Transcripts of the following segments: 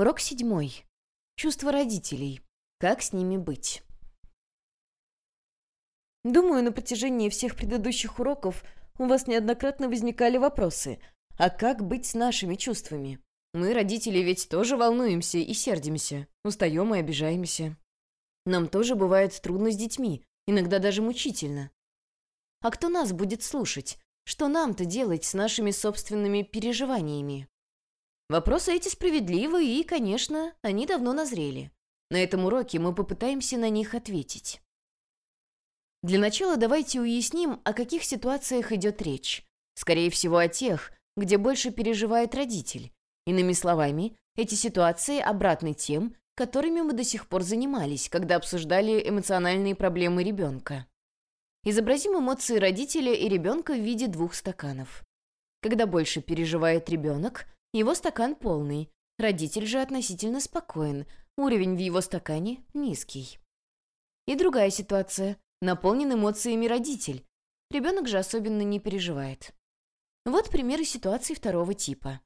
Урок седьмой. Чувства родителей. Как с ними быть? Думаю, на протяжении всех предыдущих уроков у вас неоднократно возникали вопросы. А как быть с нашими чувствами? Мы, родители, ведь тоже волнуемся и сердимся, устаем и обижаемся. Нам тоже бывает трудно с детьми, иногда даже мучительно. А кто нас будет слушать? Что нам-то делать с нашими собственными переживаниями? Вопросы эти справедливы, и, конечно, они давно назрели. На этом уроке мы попытаемся на них ответить. Для начала давайте уясним, о каких ситуациях идет речь. Скорее всего, о тех, где больше переживает родитель. Иными словами, эти ситуации обратны тем, которыми мы до сих пор занимались, когда обсуждали эмоциональные проблемы ребенка. Изобразим эмоции родителя и ребенка в виде двух стаканов. Когда больше переживает ребенок, его стакан полный, родитель же относительно спокоен, уровень в его стакане низкий. И другая ситуация. Наполнен эмоциями родитель. Ребенок же особенно не переживает. Вот примеры ситуаций второго типа.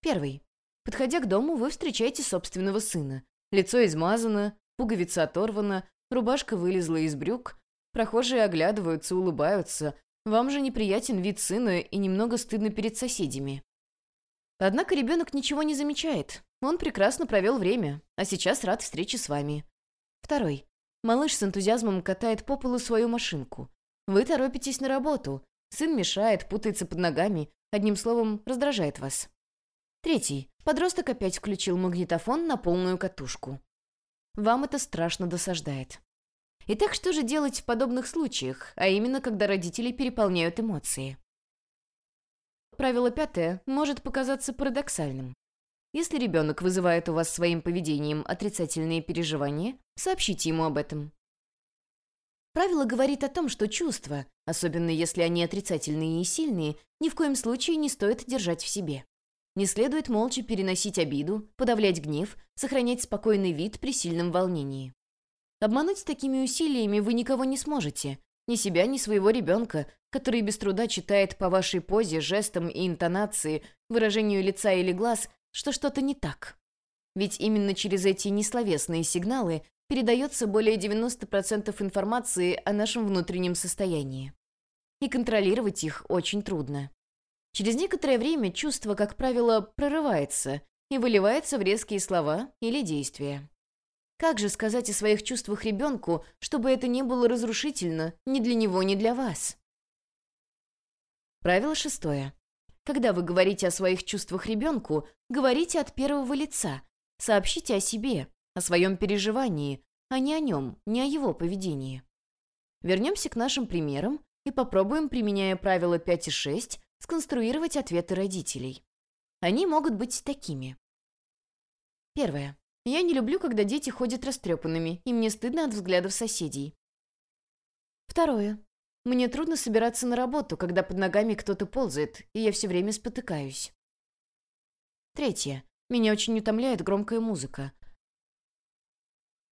Первый. Подходя к дому, вы встречаете собственного сына. Лицо измазано, пуговица оторвана, рубашка вылезла из брюк. Прохожие оглядываются, улыбаются. Вам же неприятен вид сына и немного стыдно перед соседями. Однако ребенок ничего не замечает. Он прекрасно провел время, а сейчас рад встрече с вами. Второй. Малыш с энтузиазмом катает по полу свою машинку. Вы торопитесь на работу. Сын мешает, путается под ногами, одним словом, раздражает вас. Третий. Подросток опять включил магнитофон на полную катушку. Вам это страшно досаждает. Итак, что же делать в подобных случаях, а именно, когда родители переполняют эмоции? Правило пятое может показаться парадоксальным. Если ребенок вызывает у вас своим поведением отрицательные переживания, сообщите ему об этом. Правило говорит о том, что чувства, особенно если они отрицательные и сильные, ни в коем случае не стоит держать в себе. Не следует молча переносить обиду, подавлять гнев, сохранять спокойный вид при сильном волнении. Обмануть такими усилиями вы никого не сможете, ни себя, ни своего ребенка, который без труда читает по вашей позе, жестам и интонации, выражению лица или глаз, что что-то не так. Ведь именно через эти несловесные сигналы передается более 90% информации о нашем внутреннем состоянии. И контролировать их очень трудно. Через некоторое время чувство, как правило, прорывается и выливается в резкие слова или действия. Как же сказать о своих чувствах ребенку, чтобы это не было разрушительно ни для него, ни для вас? Правило шестое. Когда вы говорите о своих чувствах ребенку, говорите от первого лица. Сообщите о себе, о своем переживании, а не о нем, не о его поведении. Вернемся к нашим примерам и попробуем, применяя правила 5 и 6, сконструировать ответы родителей. Они могут быть такими. Первое. Я не люблю, когда дети ходят растрепанными, и мне стыдно от взглядов соседей. Второе. Мне трудно собираться на работу, когда под ногами кто-то ползает, и я все время спотыкаюсь. Третье. Меня очень утомляет громкая музыка.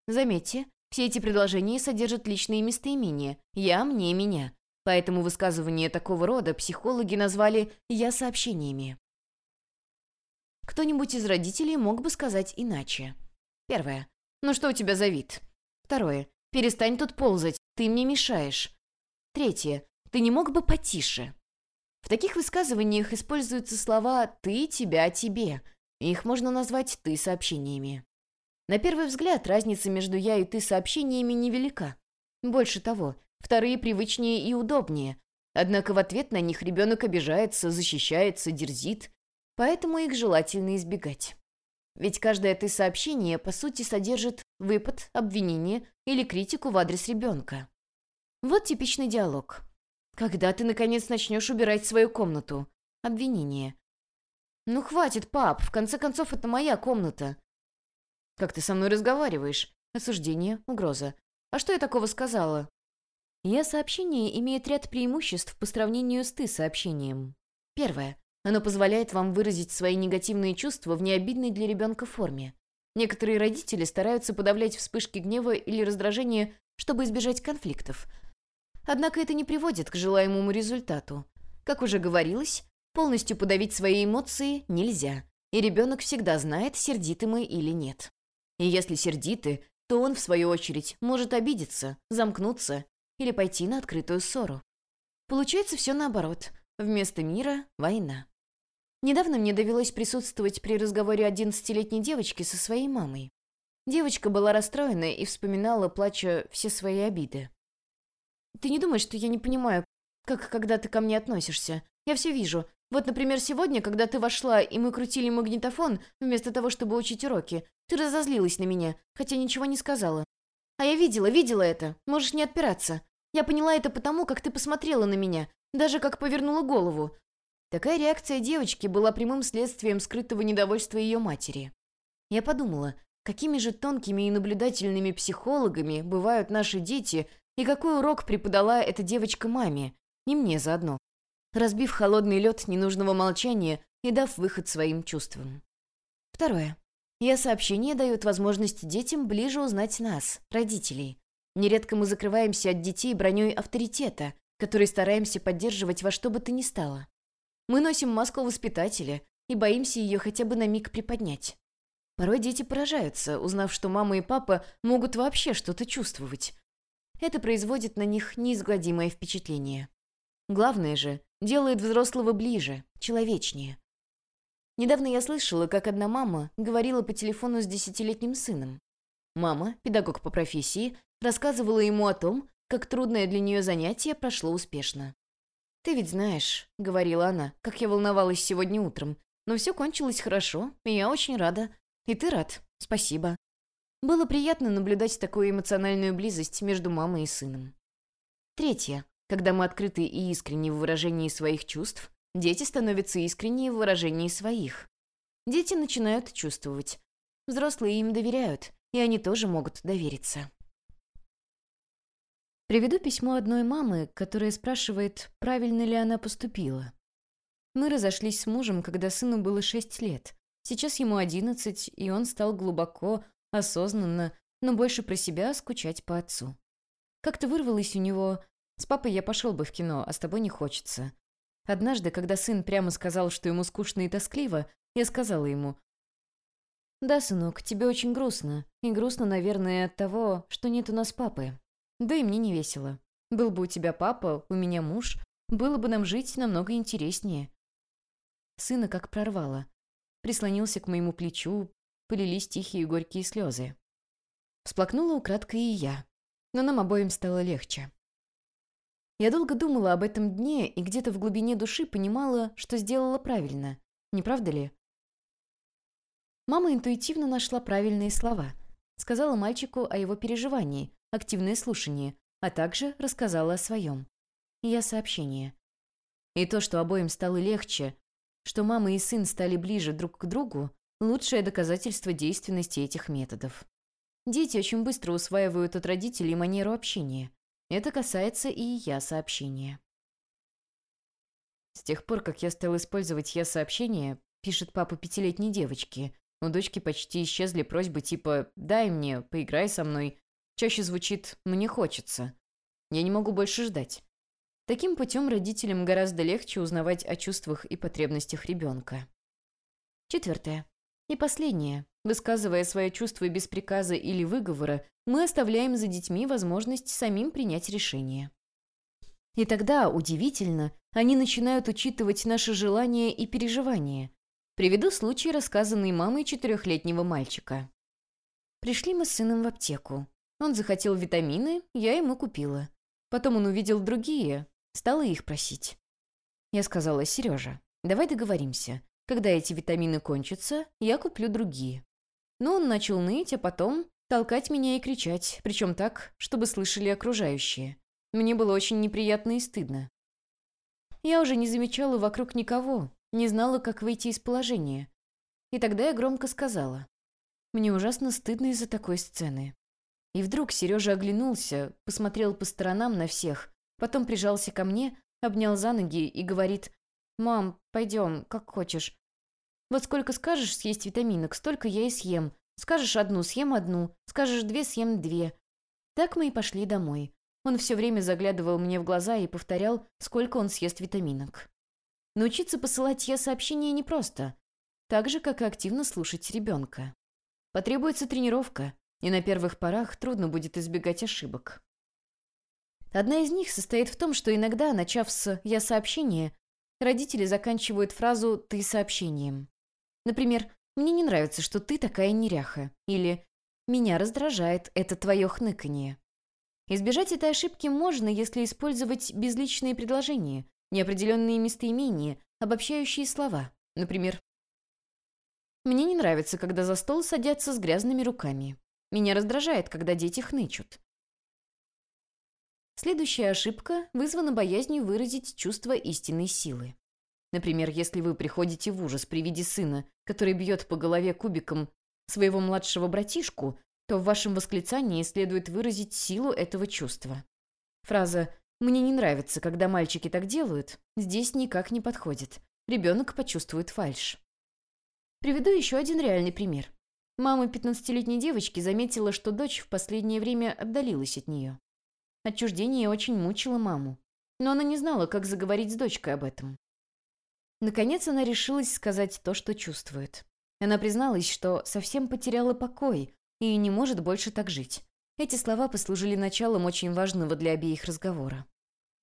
Заметьте, все эти предложения содержат личные местоимения «я», «мне», «меня». Поэтому высказывания такого рода психологи назвали «я-сообщениями». Кто-нибудь из родителей мог бы сказать иначе. Первое. «Ну что у тебя за вид?» Второе. «Перестань тут ползать, ты мне мешаешь». Третье. «Ты не мог бы потише?» В таких высказываниях используются слова «ты», «тебя», «тебе». Их можно назвать «ты» сообщениями. На первый взгляд разница между «я» и «ты» сообщениями невелика. Больше того, Вторые привычнее и удобнее. Однако в ответ на них ребенок обижается, защищается, дерзит. Поэтому их желательно избегать. Ведь каждое «ты» сообщение, по сути, содержит выпад, обвинение или критику в адрес ребенка. Вот типичный диалог. «Когда ты, наконец, начнешь убирать свою комнату?» Обвинение. «Ну хватит, пап, в конце концов, это моя комната». «Как ты со мной разговариваешь?» Осуждение, угроза. «А что я такого сказала?» Я-сообщение имеет ряд преимуществ по сравнению с ты-сообщением. Первое. Оно позволяет вам выразить свои негативные чувства в необидной для ребенка форме. Некоторые родители стараются подавлять вспышки гнева или раздражения, чтобы избежать конфликтов. Однако это не приводит к желаемому результату. Как уже говорилось, полностью подавить свои эмоции нельзя. И ребенок всегда знает, сердиты мы или нет. И если сердиты, то он, в свою очередь, может обидеться, замкнуться или пойти на открытую ссору. Получается все наоборот. Вместо мира – война. Недавно мне довелось присутствовать при разговоре одиннадцатилетней девочки со своей мамой. Девочка была расстроена и вспоминала, плача, все свои обиды. «Ты не думаешь, что я не понимаю, как когда ты ко мне относишься? Я все вижу. Вот, например, сегодня, когда ты вошла, и мы крутили магнитофон, вместо того, чтобы учить уроки, ты разозлилась на меня, хотя ничего не сказала. А я видела, видела это. Можешь не отпираться. Я поняла это потому, как ты посмотрела на меня, даже как повернула голову. Такая реакция девочки была прямым следствием скрытого недовольства ее матери. Я подумала, какими же тонкими и наблюдательными психологами бывают наши дети, и какой урок преподала эта девочка маме, и мне заодно, разбив холодный лед ненужного молчания и дав выход своим чувствам. Второе. Я сообщения дают возможность детям ближе узнать нас, родителей. Нередко мы закрываемся от детей броней авторитета, который стараемся поддерживать во что бы то ни стало. Мы носим маску воспитателя и боимся ее хотя бы на миг приподнять. Порой дети поражаются, узнав, что мама и папа могут вообще что-то чувствовать. Это производит на них неизгладимое впечатление. Главное же, делает взрослого ближе, человечнее. Недавно я слышала, как одна мама говорила по телефону с десятилетним сыном. Мама, педагог по профессии, рассказывала ему о том, как трудное для нее занятие прошло успешно. «Ты ведь знаешь», — говорила она, — «как я волновалась сегодня утром. Но все кончилось хорошо, и я очень рада. И ты рад. Спасибо». Было приятно наблюдать такую эмоциональную близость между мамой и сыном. Третье. Когда мы открыты и искренни в выражении своих чувств, дети становятся искренние в выражении своих. Дети начинают чувствовать. Взрослые им доверяют, и они тоже могут довериться. Приведу письмо одной мамы, которая спрашивает, правильно ли она поступила. Мы разошлись с мужем, когда сыну было шесть лет. Сейчас ему одиннадцать, и он стал глубоко, осознанно, но больше про себя скучать по отцу. Как-то вырвалось у него «С папой я пошел бы в кино, а с тобой не хочется». Однажды, когда сын прямо сказал, что ему скучно и тоскливо, я сказала ему «Да, сынок, тебе очень грустно. И грустно, наверное, от того, что нет у нас папы. Да и мне не весело. Был бы у тебя папа, у меня муж, было бы нам жить намного интереснее. Сына как прорвало. Прислонился к моему плечу, полились тихие горькие слезы. Всплакнула украдкой и я, но нам обоим стало легче. Я долго думала об этом дне и где-то в глубине души понимала, что сделала правильно. Не правда ли? Мама интуитивно нашла правильные слова. Сказала мальчику о его переживании, активное слушание, а также рассказала о своем. Я сообщение. И то, что обоим стало легче, что мама и сын стали ближе друг к другу, лучшее доказательство действенности этих методов. Дети очень быстро усваивают от родителей манеру общения. Это касается и я сообщения. С тех пор, как я стал использовать я сообщения, пишет папа пятилетней девочки, у дочки почти исчезли просьбы типа «дай мне, поиграй со мной», чаще звучит «мне хочется». Я не могу больше ждать. Таким путем родителям гораздо легче узнавать о чувствах и потребностях ребенка. Четвертое. И последнее. Высказывая свои чувства без приказа или выговора, мы оставляем за детьми возможность самим принять решение. И тогда, удивительно, они начинают учитывать наши желания и переживания. Приведу случай, рассказанный мамой четырехлетнего мальчика. Пришли мы с сыном в аптеку. Он захотел витамины, я ему купила. Потом он увидел другие, стала их просить. Я сказала, Сережа, давай договоримся. Когда эти витамины кончатся, я куплю другие. Но он начал ныть, а потом толкать меня и кричать, причем так, чтобы слышали окружающие. Мне было очень неприятно и стыдно. Я уже не замечала вокруг никого, не знала, как выйти из положения. И тогда я громко сказала. Мне ужасно стыдно из-за такой сцены. И вдруг Сережа оглянулся, посмотрел по сторонам на всех, потом прижался ко мне, обнял за ноги и говорит «Мам, пойдем, как хочешь. Вот сколько скажешь съесть витаминок, столько я и съем. Скажешь одну, съем одну. Скажешь две, съем две». Так мы и пошли домой. Он все время заглядывал мне в глаза и повторял, сколько он съест витаминок. Научиться посылать я сообщения непросто. так же, как и активно слушать ребенка. Потребуется тренировка, и на первых порах трудно будет избегать ошибок. Одна из них состоит в том, что иногда, начав с «я сообщение», родители заканчивают фразу «ты сообщением». Например, «мне не нравится, что ты такая неряха» или «меня раздражает это твое хныканье». Избежать этой ошибки можно, если использовать безличные предложения, неопределенные местоимения, обобщающие слова. Например, «Мне не нравится, когда за стол садятся с грязными руками. Меня раздражает, когда дети хнычут. Следующая ошибка вызвана боязнью выразить чувство истинной силы. Например, если вы приходите в ужас при виде сына, который бьет по голове кубиком своего младшего братишку, то в вашем восклицании следует выразить силу этого чувства. Фраза «мне не нравится, когда мальчики так делают» здесь никак не подходит. Ребенок почувствует фальшь. Приведу еще один реальный пример. Мама 15-летней девочки заметила, что дочь в последнее время отдалилась от нее. Отчуждение очень мучило маму, но она не знала, как заговорить с дочкой об этом. Наконец она решилась сказать то, что чувствует. Она призналась, что совсем потеряла покой и не может больше так жить. Эти слова послужили началом очень важного для обеих разговора.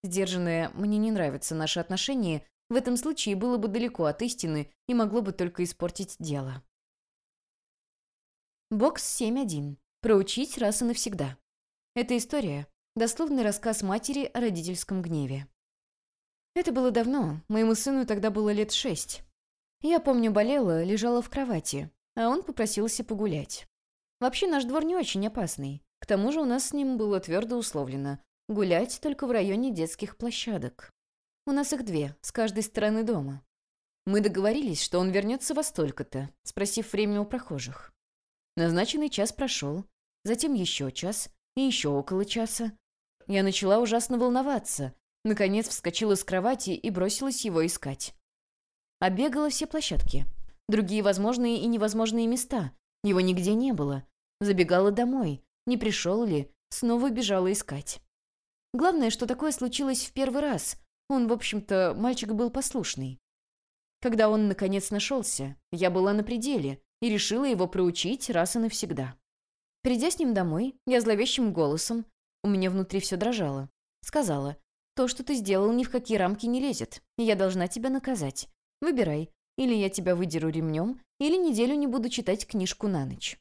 Сдержанное «мне не нравятся наши отношения» в этом случае было бы далеко от истины и могло бы только испортить дело. Бокс 7.1. Проучить раз и навсегда. Эта история – дословный рассказ матери о родительском гневе. Это было давно, моему сыну тогда было лет шесть. Я помню, болела, лежала в кровати, а он попросился погулять. Вообще наш двор не очень опасный. К тому же у нас с ним было твердо условлено – гулять только в районе детских площадок. У нас их две, с каждой стороны дома. Мы договорились, что он вернется во столько-то, спросив время у прохожих. Назначенный час прошел, затем еще час и еще около часа. Я начала ужасно волноваться. Наконец вскочила с кровати и бросилась его искать. Обегала все площадки. Другие возможные и невозможные места. Его нигде не было. Забегала домой. Не пришел ли? Снова бежала искать. Главное, что такое случилось в первый раз. Он, в общем-то, мальчик был послушный. Когда он, наконец, нашелся, я была на пределе и решила его проучить раз и навсегда. Придя с ним домой, я зловещим голосом, у меня внутри все дрожало, сказала, «То, что ты сделал, ни в какие рамки не лезет, и я должна тебя наказать. Выбирай, или я тебя выдеру ремнем, или неделю не буду читать книжку на ночь».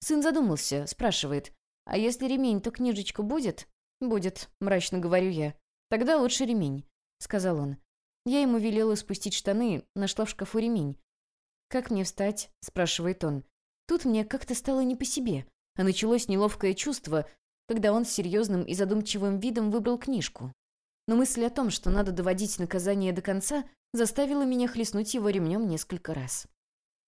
Сын задумался, спрашивает, «А если ремень, то книжечка будет?» «Будет», — мрачно говорю я. «Тогда лучше ремень», — сказал он. Я ему велела спустить штаны, нашла в шкафу ремень. «Как мне встать?» – спрашивает он. Тут мне как-то стало не по себе, а началось неловкое чувство, когда он с серьезным и задумчивым видом выбрал книжку. Но мысль о том, что надо доводить наказание до конца, заставила меня хлестнуть его ремнем несколько раз.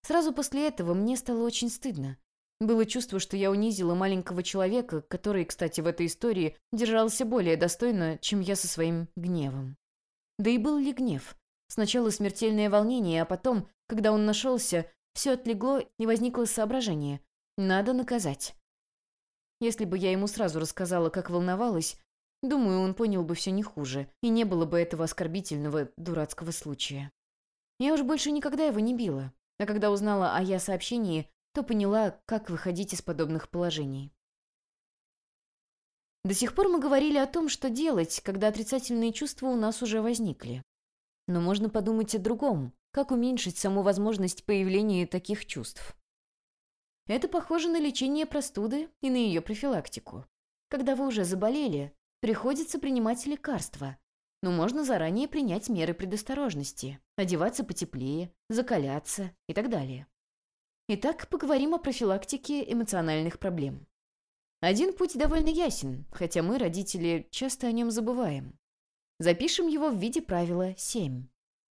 Сразу после этого мне стало очень стыдно. Было чувство, что я унизила маленького человека, который, кстати, в этой истории держался более достойно, чем я со своим гневом. Да и был ли гнев? Сначала смертельное волнение, а потом, когда он нашелся, все отлегло и возникло соображение. Надо наказать. Если бы я ему сразу рассказала, как волновалась, думаю, он понял бы все не хуже, и не было бы этого оскорбительного дурацкого случая. Я уж больше никогда его не била, а когда узнала о я сообщении, то поняла, как выходить из подобных положений. До сих пор мы говорили о том, что делать, когда отрицательные чувства у нас уже возникли. Но можно подумать о другом, как уменьшить саму возможность появления таких чувств. Это похоже на лечение простуды и на ее профилактику. Когда вы уже заболели, приходится принимать лекарства, но можно заранее принять меры предосторожности, одеваться потеплее, закаляться и так далее. Итак, поговорим о профилактике эмоциональных проблем. Один путь довольно ясен, хотя мы, родители, часто о нем забываем. Запишем его в виде правила 7.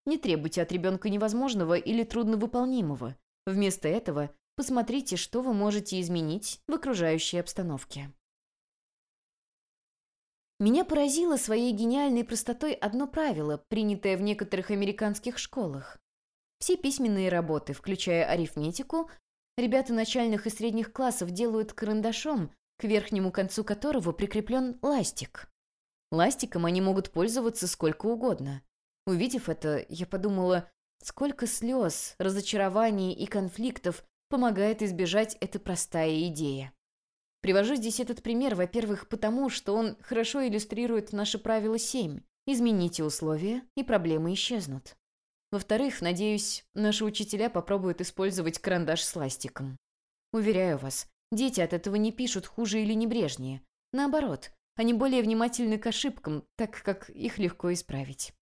Не требуйте от ребенка невозможного или трудновыполнимого. Вместо этого посмотрите, что вы можете изменить в окружающей обстановке. Меня поразило своей гениальной простотой одно правило, принятое в некоторых американских школах. Все письменные работы, включая арифметику, ребята начальных и средних классов делают карандашом, к верхнему концу которого прикреплен ластик. Ластиком они могут пользоваться сколько угодно. Увидев это, я подумала, Сколько слез, разочарований и конфликтов помогает избежать эта простая идея. Привожу здесь этот пример, во-первых, потому, что он хорошо иллюстрирует наше правило 7. Измените условия, и проблемы исчезнут. Во-вторых, надеюсь, наши учителя попробуют использовать карандаш с ластиком. Уверяю вас, дети от этого не пишут хуже или небрежнее. Наоборот, они более внимательны к ошибкам, так как их легко исправить.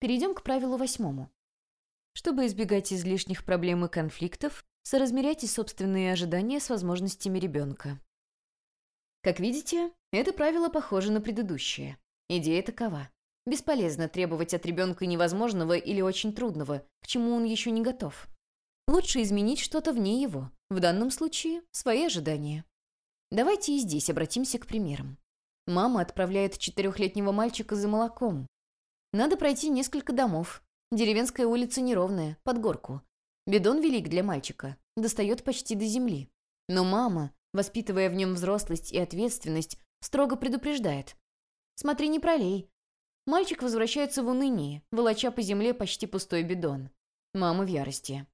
Перейдем к правилу восьмому. Чтобы избегать излишних проблем и конфликтов, соразмеряйте собственные ожидания с возможностями ребенка. Как видите, это правило похоже на предыдущее. Идея такова. Бесполезно требовать от ребенка невозможного или очень трудного, к чему он еще не готов. Лучше изменить что-то вне его, в данном случае свои ожидания. Давайте и здесь обратимся к примерам. Мама отправляет четырехлетнего мальчика за молоком. Надо пройти несколько домов. Деревенская улица неровная, под горку. Бидон велик для мальчика, достает почти до земли. Но мама, воспитывая в нем взрослость и ответственность, строго предупреждает. «Смотри, не пролей. Мальчик возвращается в уныние, волоча по земле почти пустой бидон. Мама в ярости.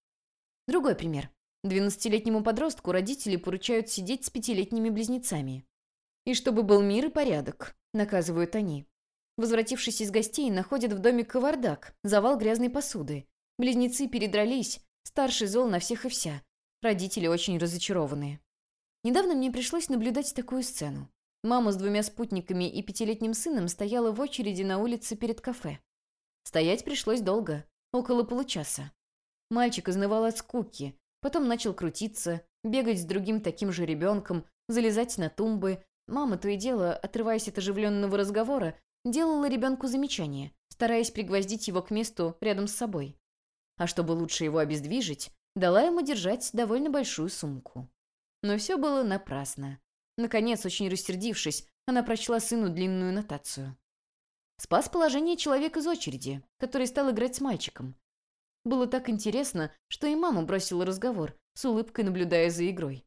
Другой пример. Двенадцатилетнему подростку родители поручают сидеть с пятилетними близнецами. И чтобы был мир и порядок, наказывают они. Возвратившись из гостей, находят в доме кавардак, завал грязной посуды. Близнецы передрались, Старший зол на всех и вся. Родители очень разочарованные. Недавно мне пришлось наблюдать такую сцену. Мама с двумя спутниками и пятилетним сыном стояла в очереди на улице перед кафе. Стоять пришлось долго, около получаса. Мальчик изнывал от скуки, потом начал крутиться, бегать с другим таким же ребенком, залезать на тумбы. Мама то и дело, отрываясь от оживленного разговора, делала ребенку замечания, стараясь пригвоздить его к месту рядом с собой а чтобы лучше его обездвижить, дала ему держать довольно большую сумку. Но все было напрасно. Наконец, очень рассердившись, она прочла сыну длинную нотацию. Спас положение человек из очереди, который стал играть с мальчиком. Было так интересно, что и мама бросила разговор, с улыбкой наблюдая за игрой.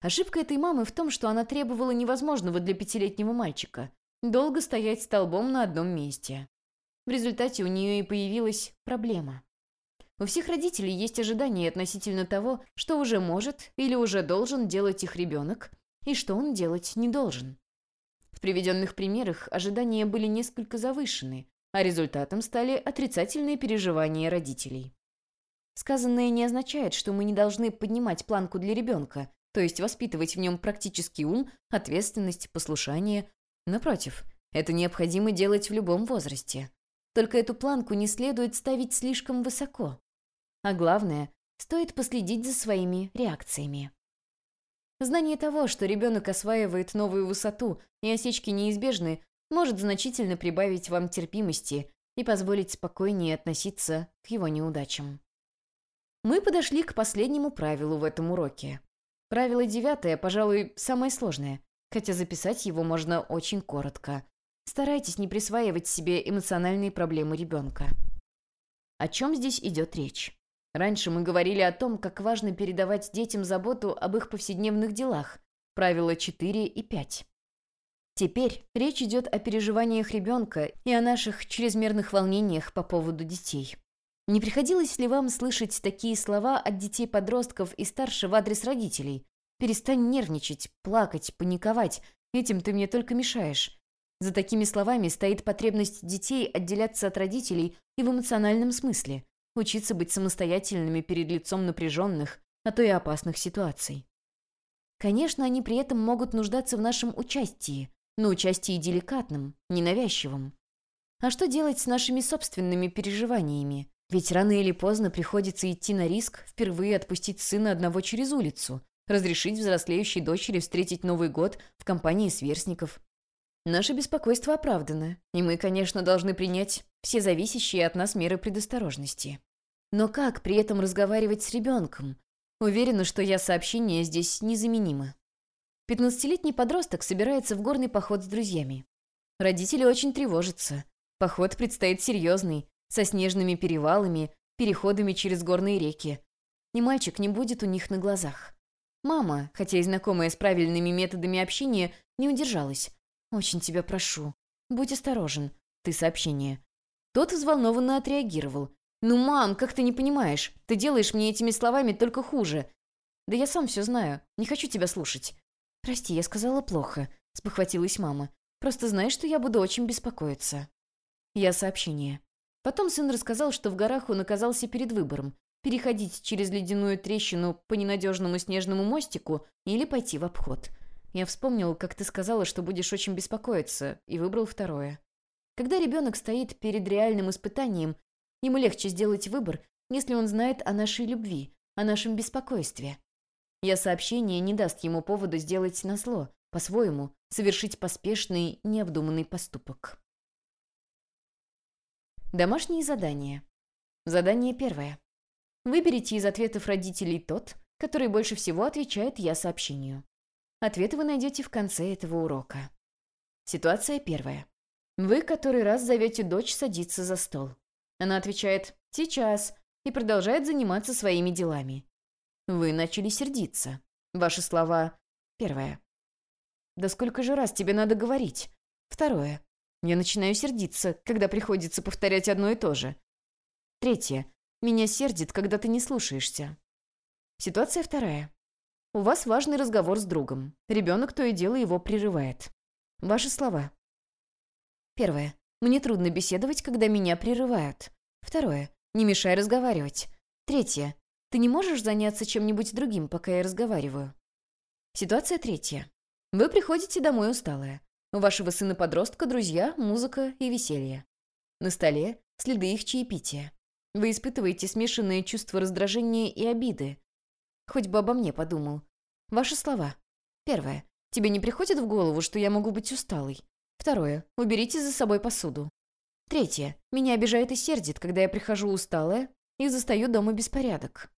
Ошибка этой мамы в том, что она требовала невозможного для пятилетнего мальчика – долго стоять столбом на одном месте. В результате у нее и появилась проблема. У всех родителей есть ожидания относительно того, что уже может или уже должен делать их ребенок, и что он делать не должен. В приведенных примерах ожидания были несколько завышены, а результатом стали отрицательные переживания родителей. Сказанное не означает, что мы не должны поднимать планку для ребенка, то есть воспитывать в нем практический ум, ответственность, послушание. Напротив, это необходимо делать в любом возрасте. Только эту планку не следует ставить слишком высоко. А главное, стоит последить за своими реакциями. Знание того, что ребенок осваивает новую высоту и осечки неизбежны, может значительно прибавить вам терпимости и позволить спокойнее относиться к его неудачам. Мы подошли к последнему правилу в этом уроке. Правило девятое, пожалуй, самое сложное, хотя записать его можно очень коротко. Старайтесь не присваивать себе эмоциональные проблемы ребенка. О чем здесь идет речь? Раньше мы говорили о том, как важно передавать детям заботу об их повседневных делах. Правила 4 и 5. Теперь речь идет о переживаниях ребенка и о наших чрезмерных волнениях по поводу детей. Не приходилось ли вам слышать такие слова от детей-подростков и старше в адрес родителей? «Перестань нервничать, плакать, паниковать. Этим ты мне только мешаешь». За такими словами стоит потребность детей отделяться от родителей и в эмоциональном смысле учиться быть самостоятельными перед лицом напряженных, а то и опасных ситуаций. Конечно, они при этом могут нуждаться в нашем участии, но участии деликатном, ненавязчивом. А что делать с нашими собственными переживаниями? Ведь рано или поздно приходится идти на риск впервые отпустить сына одного через улицу, разрешить взрослеющей дочери встретить Новый год в компании сверстников. Наше беспокойство оправдано, и мы, конечно, должны принять все зависящие от нас меры предосторожности. Но как при этом разговаривать с ребенком? Уверена, что я сообщение здесь незаменимо. Пятнадцатилетний подросток собирается в горный поход с друзьями. Родители очень тревожатся. Поход предстоит серьезный, со снежными перевалами, переходами через горные реки. И мальчик не будет у них на глазах. Мама, хотя и знакомая с правильными методами общения, не удержалась. «Очень тебя прошу. Будь осторожен. Ты сообщение. Тот взволнованно отреагировал. «Ну, мам, как ты не понимаешь? Ты делаешь мне этими словами только хуже». «Да я сам все знаю. Не хочу тебя слушать». «Прости, я сказала плохо», — спохватилась мама. «Просто знаешь, что я буду очень беспокоиться». Я сообщение. Потом сын рассказал, что в горах он оказался перед выбором – переходить через ледяную трещину по ненадежному снежному мостику или пойти в обход. Я вспомнил, как ты сказала, что будешь очень беспокоиться, и выбрал второе. Когда ребенок стоит перед реальным испытанием, ему легче сделать выбор, если он знает о нашей любви, о нашем беспокойстве. Я сообщение не даст ему повода сделать назло, по-своему, совершить поспешный, необдуманный поступок. Домашние задания. Задание первое. Выберите из ответов родителей тот, который больше всего отвечает «я» сообщению. Ответы вы найдете в конце этого урока. Ситуация первая. Вы который раз зовете дочь садиться за стол. Она отвечает «сейчас» и продолжает заниматься своими делами. Вы начали сердиться. Ваши слова Первое. «Да сколько же раз тебе надо говорить?» Второе. Я начинаю сердиться, когда приходится повторять одно и то же. Третье. Меня сердит, когда ты не слушаешься. Ситуация вторая. У вас важный разговор с другом. Ребенок то и дело его прерывает. Ваши слова. Первое. Мне трудно беседовать, когда меня прерывают. Второе. Не мешай разговаривать. Третье. Ты не можешь заняться чем-нибудь другим, пока я разговариваю. Ситуация третья. Вы приходите домой усталая. У вашего сына-подростка друзья, музыка и веселье. На столе следы их чаепития. Вы испытываете смешанные чувства раздражения и обиды. Хоть бы обо мне подумал. Ваши слова. Первое. Тебе не приходит в голову, что я могу быть усталой? Второе. Уберите за собой посуду. Третье. Меня обижает и сердит, когда я прихожу усталая и застаю дома беспорядок.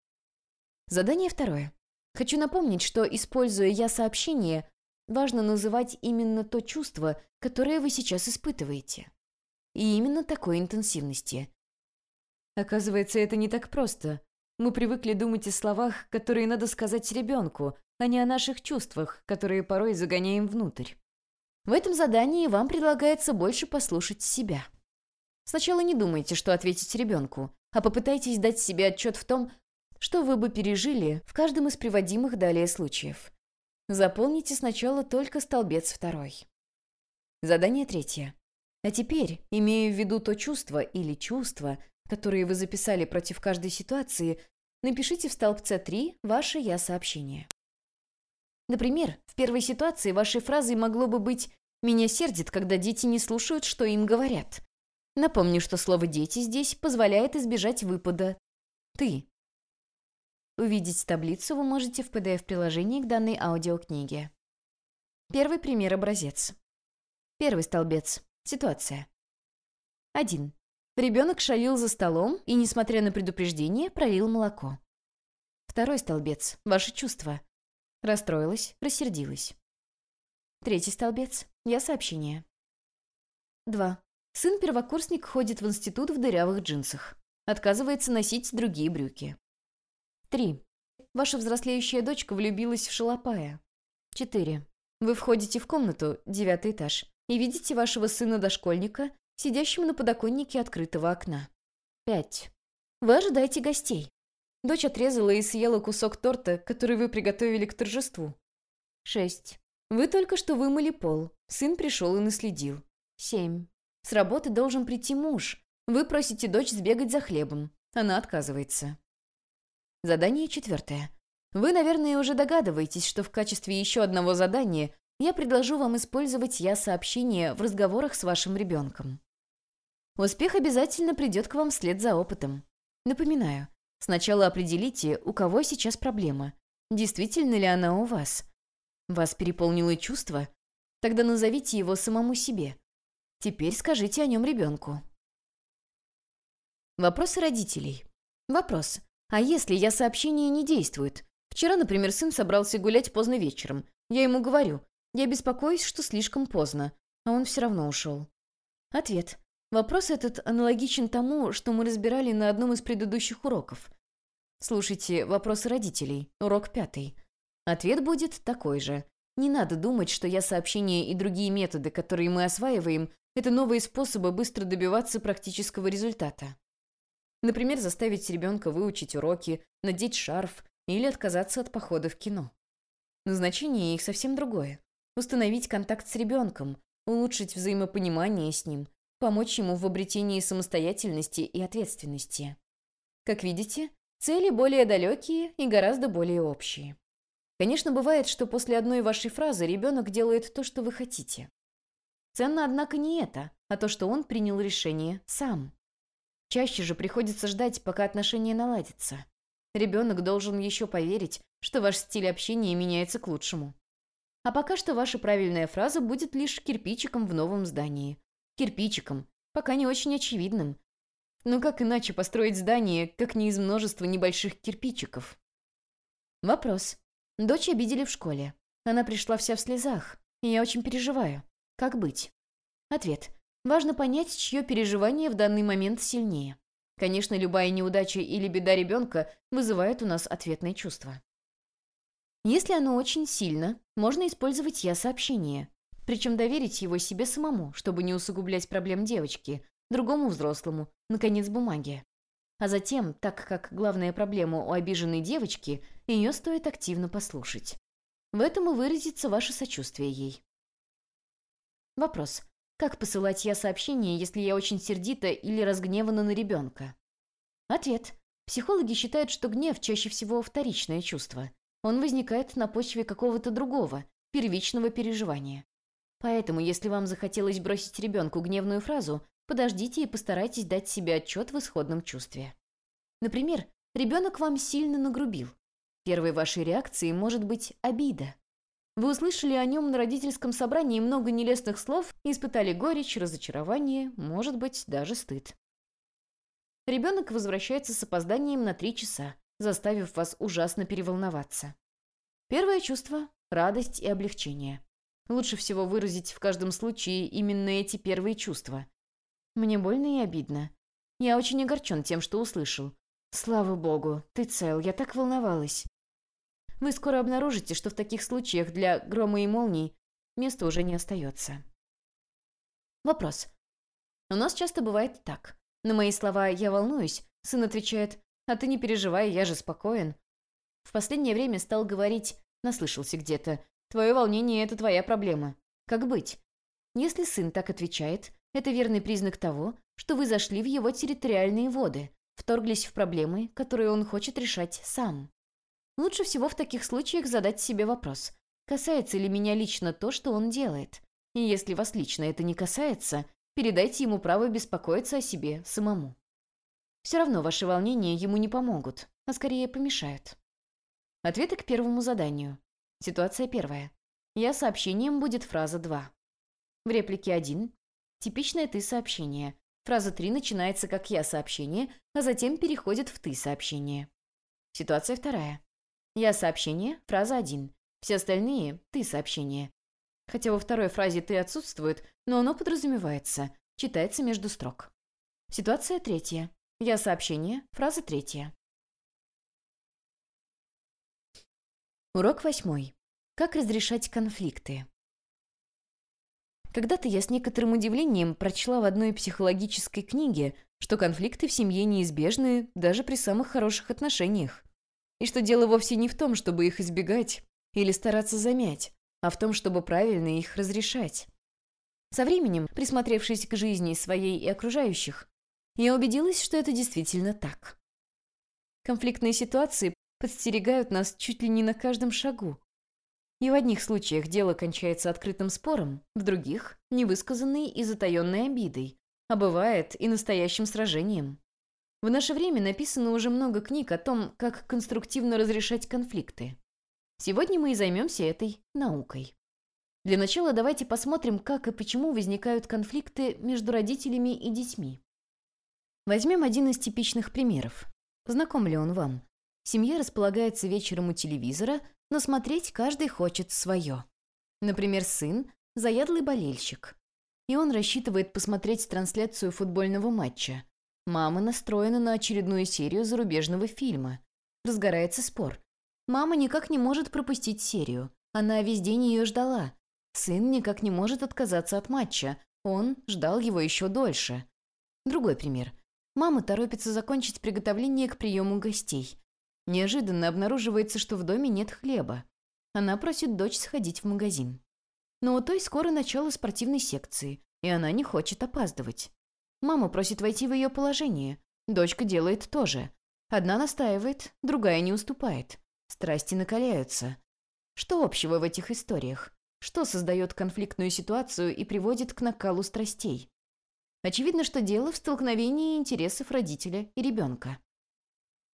Задание второе. Хочу напомнить, что, используя «я» сообщение, Важно называть именно то чувство, которое вы сейчас испытываете. И именно такой интенсивности. Оказывается, это не так просто. Мы привыкли думать о словах, которые надо сказать ребенку, а не о наших чувствах, которые порой загоняем внутрь. В этом задании вам предлагается больше послушать себя. Сначала не думайте, что ответить ребенку, а попытайтесь дать себе отчет в том, что вы бы пережили в каждом из приводимых далее случаев. Заполните сначала только столбец второй. Задание третье. А теперь, имея в виду то чувство или чувства, которые вы записали против каждой ситуации, напишите в столбце 3 ваше «я-сообщение». Например, в первой ситуации вашей фразой могло бы быть «Меня сердит, когда дети не слушают, что им говорят». Напомню, что слово «дети» здесь позволяет избежать выпада «ты». Увидеть таблицу вы можете в PDF-приложении к данной аудиокниге. Первый пример-образец. Первый столбец. Ситуация. 1. Ребенок шалил за столом и, несмотря на предупреждение, пролил молоко. Второй столбец. Ваши чувства. Расстроилась, рассердилась. Третий столбец. Я сообщение. 2. Сын-первокурсник ходит в институт в дырявых джинсах. Отказывается носить другие брюки. 3. Ваша взрослеющая дочка влюбилась в шалопая. 4. Вы входите в комнату, девятый этаж, и видите вашего сына-дошкольника, сидящего на подоконнике открытого окна. 5. Вы ожидаете гостей. Дочь отрезала и съела кусок торта, который вы приготовили к торжеству. 6. Вы только что вымыли пол. Сын пришел и наследил. 7. С работы должен прийти муж. Вы просите дочь сбегать за хлебом. Она отказывается. Задание четвертое. Вы, наверное, уже догадываетесь, что в качестве еще одного задания я предложу вам использовать «я-сообщение» в разговорах с вашим ребенком. Успех обязательно придет к вам вслед за опытом. Напоминаю, сначала определите, у кого сейчас проблема. Действительно ли она у вас? Вас переполнило чувство? Тогда назовите его самому себе. Теперь скажите о нем ребенку. Вопросы родителей. Вопрос. А если я сообщение не действует? Вчера, например, сын собрался гулять поздно вечером. Я ему говорю, я беспокоюсь, что слишком поздно, а он все равно ушел. Ответ. Вопрос этот аналогичен тому, что мы разбирали на одном из предыдущих уроков. Слушайте вопросы родителей, урок пятый. Ответ будет такой же. Не надо думать, что я сообщения и другие методы, которые мы осваиваем, это новые способы быстро добиваться практического результата. Например, заставить ребенка выучить уроки, надеть шарф или отказаться от похода в кино. Назначение их совсем другое. Установить контакт с ребенком, улучшить взаимопонимание с ним, помочь ему в обретении самостоятельности и ответственности. Как видите, цели более далекие и гораздо более общие. Конечно, бывает, что после одной вашей фразы ребенок делает то, что вы хотите. Ценно, однако, не это, а то, что он принял решение сам. Чаще же приходится ждать, пока отношения наладятся. Ребенок должен еще поверить, что ваш стиль общения меняется к лучшему. А пока что ваша правильная фраза будет лишь кирпичиком в новом здании. Кирпичиком, пока не очень очевидным. Но как иначе построить здание, как не из множества небольших кирпичиков? Вопрос. Дочь обидели в школе. Она пришла вся в слезах, и я очень переживаю. Как быть? Ответ. Важно понять, чье переживание в данный момент сильнее. Конечно, любая неудача или беда ребенка вызывает у нас ответные чувства. Если оно очень сильно, можно использовать «я-сообщение», причем доверить его себе самому, чтобы не усугублять проблем девочки, другому взрослому, наконец, бумаге. А затем, так как главная проблема у обиженной девочки, ее стоит активно послушать. В этом и выразится ваше сочувствие ей. Вопрос. Как посылать я сообщение, если я очень сердита или разгневана на ребенка? Ответ. Психологи считают, что гнев чаще всего вторичное чувство. Он возникает на почве какого-то другого, первичного переживания. Поэтому, если вам захотелось бросить ребенку гневную фразу, подождите и постарайтесь дать себе отчет в исходном чувстве. Например, ребенок вам сильно нагрубил. Первой вашей реакцией может быть обида. Вы услышали о нем на родительском собрании много нелестных слов и испытали горечь, разочарование, может быть, даже стыд. Ребенок возвращается с опозданием на три часа, заставив вас ужасно переволноваться. Первое чувство – радость и облегчение. Лучше всего выразить в каждом случае именно эти первые чувства. Мне больно и обидно. Я очень огорчен тем, что услышал. Слава богу, ты цел, я так волновалась. Вы скоро обнаружите, что в таких случаях для грома и молний места уже не остается. Вопрос. У нас часто бывает так. На мои слова «я волнуюсь» сын отвечает «а ты не переживай, я же спокоен». В последнее время стал говорить «наслышался где-то, твое волнение – это твоя проблема. Как быть?» Если сын так отвечает, это верный признак того, что вы зашли в его территориальные воды, вторглись в проблемы, которые он хочет решать сам. Лучше всего в таких случаях задать себе вопрос, касается ли меня лично то, что он делает. И если вас лично это не касается, передайте ему право беспокоиться о себе самому. Все равно ваши волнения ему не помогут, а скорее помешают. Ответы к первому заданию. Ситуация первая. Я сообщением будет фраза 2. В реплике 1 типичное «ты» сообщение. Фраза 3 начинается как «я» сообщение, а затем переходит в «ты» сообщение. Ситуация вторая. Я сообщение, фраза один. Все остальные — ты сообщение. Хотя во второй фразе «ты» отсутствует, но оно подразумевается, читается между строк. Ситуация третья. Я сообщение, фраза третья. Урок восьмой. Как разрешать конфликты? Когда-то я с некоторым удивлением прочла в одной психологической книге, что конфликты в семье неизбежны даже при самых хороших отношениях. И что дело вовсе не в том, чтобы их избегать или стараться замять, а в том, чтобы правильно их разрешать. Со временем, присмотревшись к жизни своей и окружающих, я убедилась, что это действительно так. Конфликтные ситуации подстерегают нас чуть ли не на каждом шагу. И в одних случаях дело кончается открытым спором, в других – невысказанной и затаенной обидой, а бывает и настоящим сражением. В наше время написано уже много книг о том, как конструктивно разрешать конфликты. Сегодня мы и займемся этой наукой. Для начала давайте посмотрим, как и почему возникают конфликты между родителями и детьми. Возьмем один из типичных примеров. Знаком ли он вам? Семья располагается вечером у телевизора, но смотреть каждый хочет свое. Например, сын – заядлый болельщик. И он рассчитывает посмотреть трансляцию футбольного матча, Мама настроена на очередную серию зарубежного фильма. Разгорается спор. Мама никак не может пропустить серию. Она весь день ее ждала. Сын никак не может отказаться от матча. Он ждал его еще дольше. Другой пример. Мама торопится закончить приготовление к приему гостей. Неожиданно обнаруживается, что в доме нет хлеба. Она просит дочь сходить в магазин. Но у той скоро начало спортивной секции, и она не хочет опаздывать. Мама просит войти в ее положение. Дочка делает то же. Одна настаивает, другая не уступает. Страсти накаляются. Что общего в этих историях? Что создает конфликтную ситуацию и приводит к накалу страстей? Очевидно, что дело в столкновении интересов родителя и ребенка.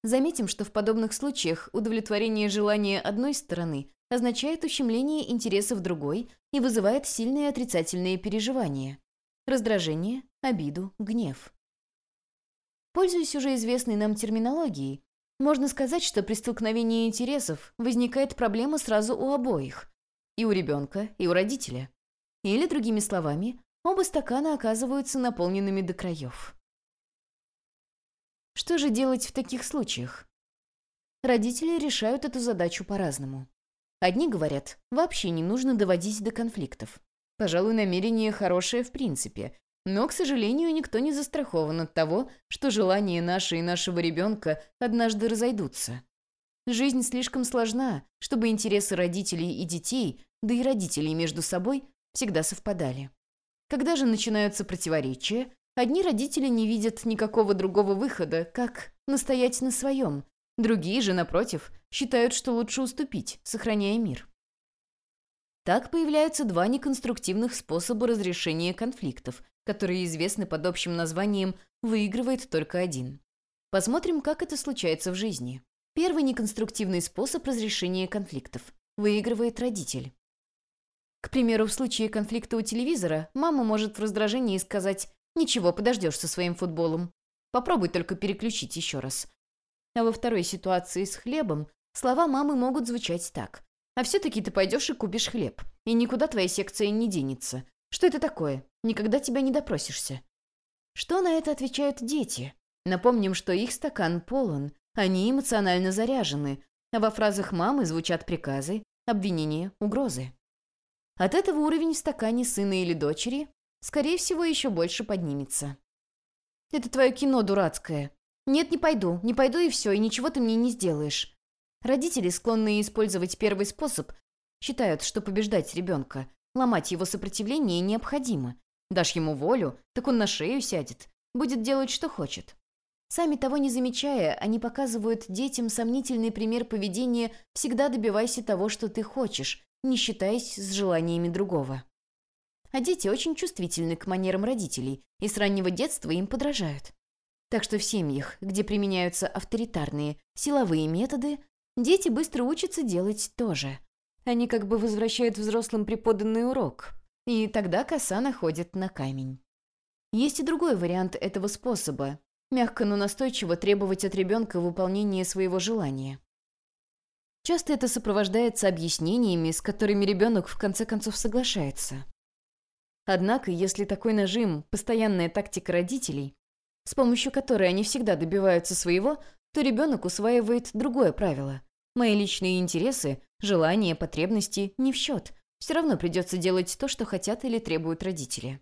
Заметим, что в подобных случаях удовлетворение желания одной стороны означает ущемление интересов другой и вызывает сильные отрицательные переживания. Раздражение, обиду, гнев. Пользуясь уже известной нам терминологией, можно сказать, что при столкновении интересов возникает проблема сразу у обоих. И у ребенка, и у родителя. Или, другими словами, оба стакана оказываются наполненными до краев. Что же делать в таких случаях? Родители решают эту задачу по-разному. Одни говорят, вообще не нужно доводить до конфликтов. Пожалуй, намерение хорошее в принципе, но, к сожалению, никто не застрахован от того, что желания наши и нашего ребенка однажды разойдутся. Жизнь слишком сложна, чтобы интересы родителей и детей, да и родителей между собой, всегда совпадали. Когда же начинаются противоречия, одни родители не видят никакого другого выхода, как настоять на своем, другие же, напротив, считают, что лучше уступить, сохраняя мир. Так появляются два неконструктивных способа разрешения конфликтов, которые известны под общим названием «выигрывает только один». Посмотрим, как это случается в жизни. Первый неконструктивный способ разрешения конфликтов. Выигрывает родитель. К примеру, в случае конфликта у телевизора мама может в раздражении сказать «Ничего, подождешь со своим футболом. Попробуй только переключить еще раз». А во второй ситуации с хлебом слова мамы могут звучать так. «А все-таки ты пойдешь и купишь хлеб, и никуда твоя секция не денется. Что это такое? Никогда тебя не допросишься». Что на это отвечают дети? Напомним, что их стакан полон, они эмоционально заряжены, а во фразах мамы звучат приказы, обвинения, угрозы. От этого уровень в стакане сына или дочери, скорее всего, еще больше поднимется. «Это твое кино дурацкое. Нет, не пойду, не пойду и все, и ничего ты мне не сделаешь». Родители, склонные использовать первый способ, считают, что побеждать ребенка, Ломать его сопротивление необходимо. Дашь ему волю, так он на шею сядет. Будет делать, что хочет. Сами того не замечая, они показывают детям сомнительный пример поведения «всегда добивайся того, что ты хочешь», не считаясь с желаниями другого. А дети очень чувствительны к манерам родителей и с раннего детства им подражают. Так что в семьях, где применяются авторитарные, силовые методы, дети быстро учатся делать то же – они как бы возвращают взрослым преподанный урок, и тогда коса находит на камень. Есть и другой вариант этого способа – мягко, но настойчиво требовать от ребенка выполнения своего желания. Часто это сопровождается объяснениями, с которыми ребенок в конце концов соглашается. Однако, если такой нажим – постоянная тактика родителей, с помощью которой они всегда добиваются своего, то ребенок усваивает другое правило – Мои личные интересы, желания, потребности не в счет. Все равно придется делать то, что хотят или требуют родители.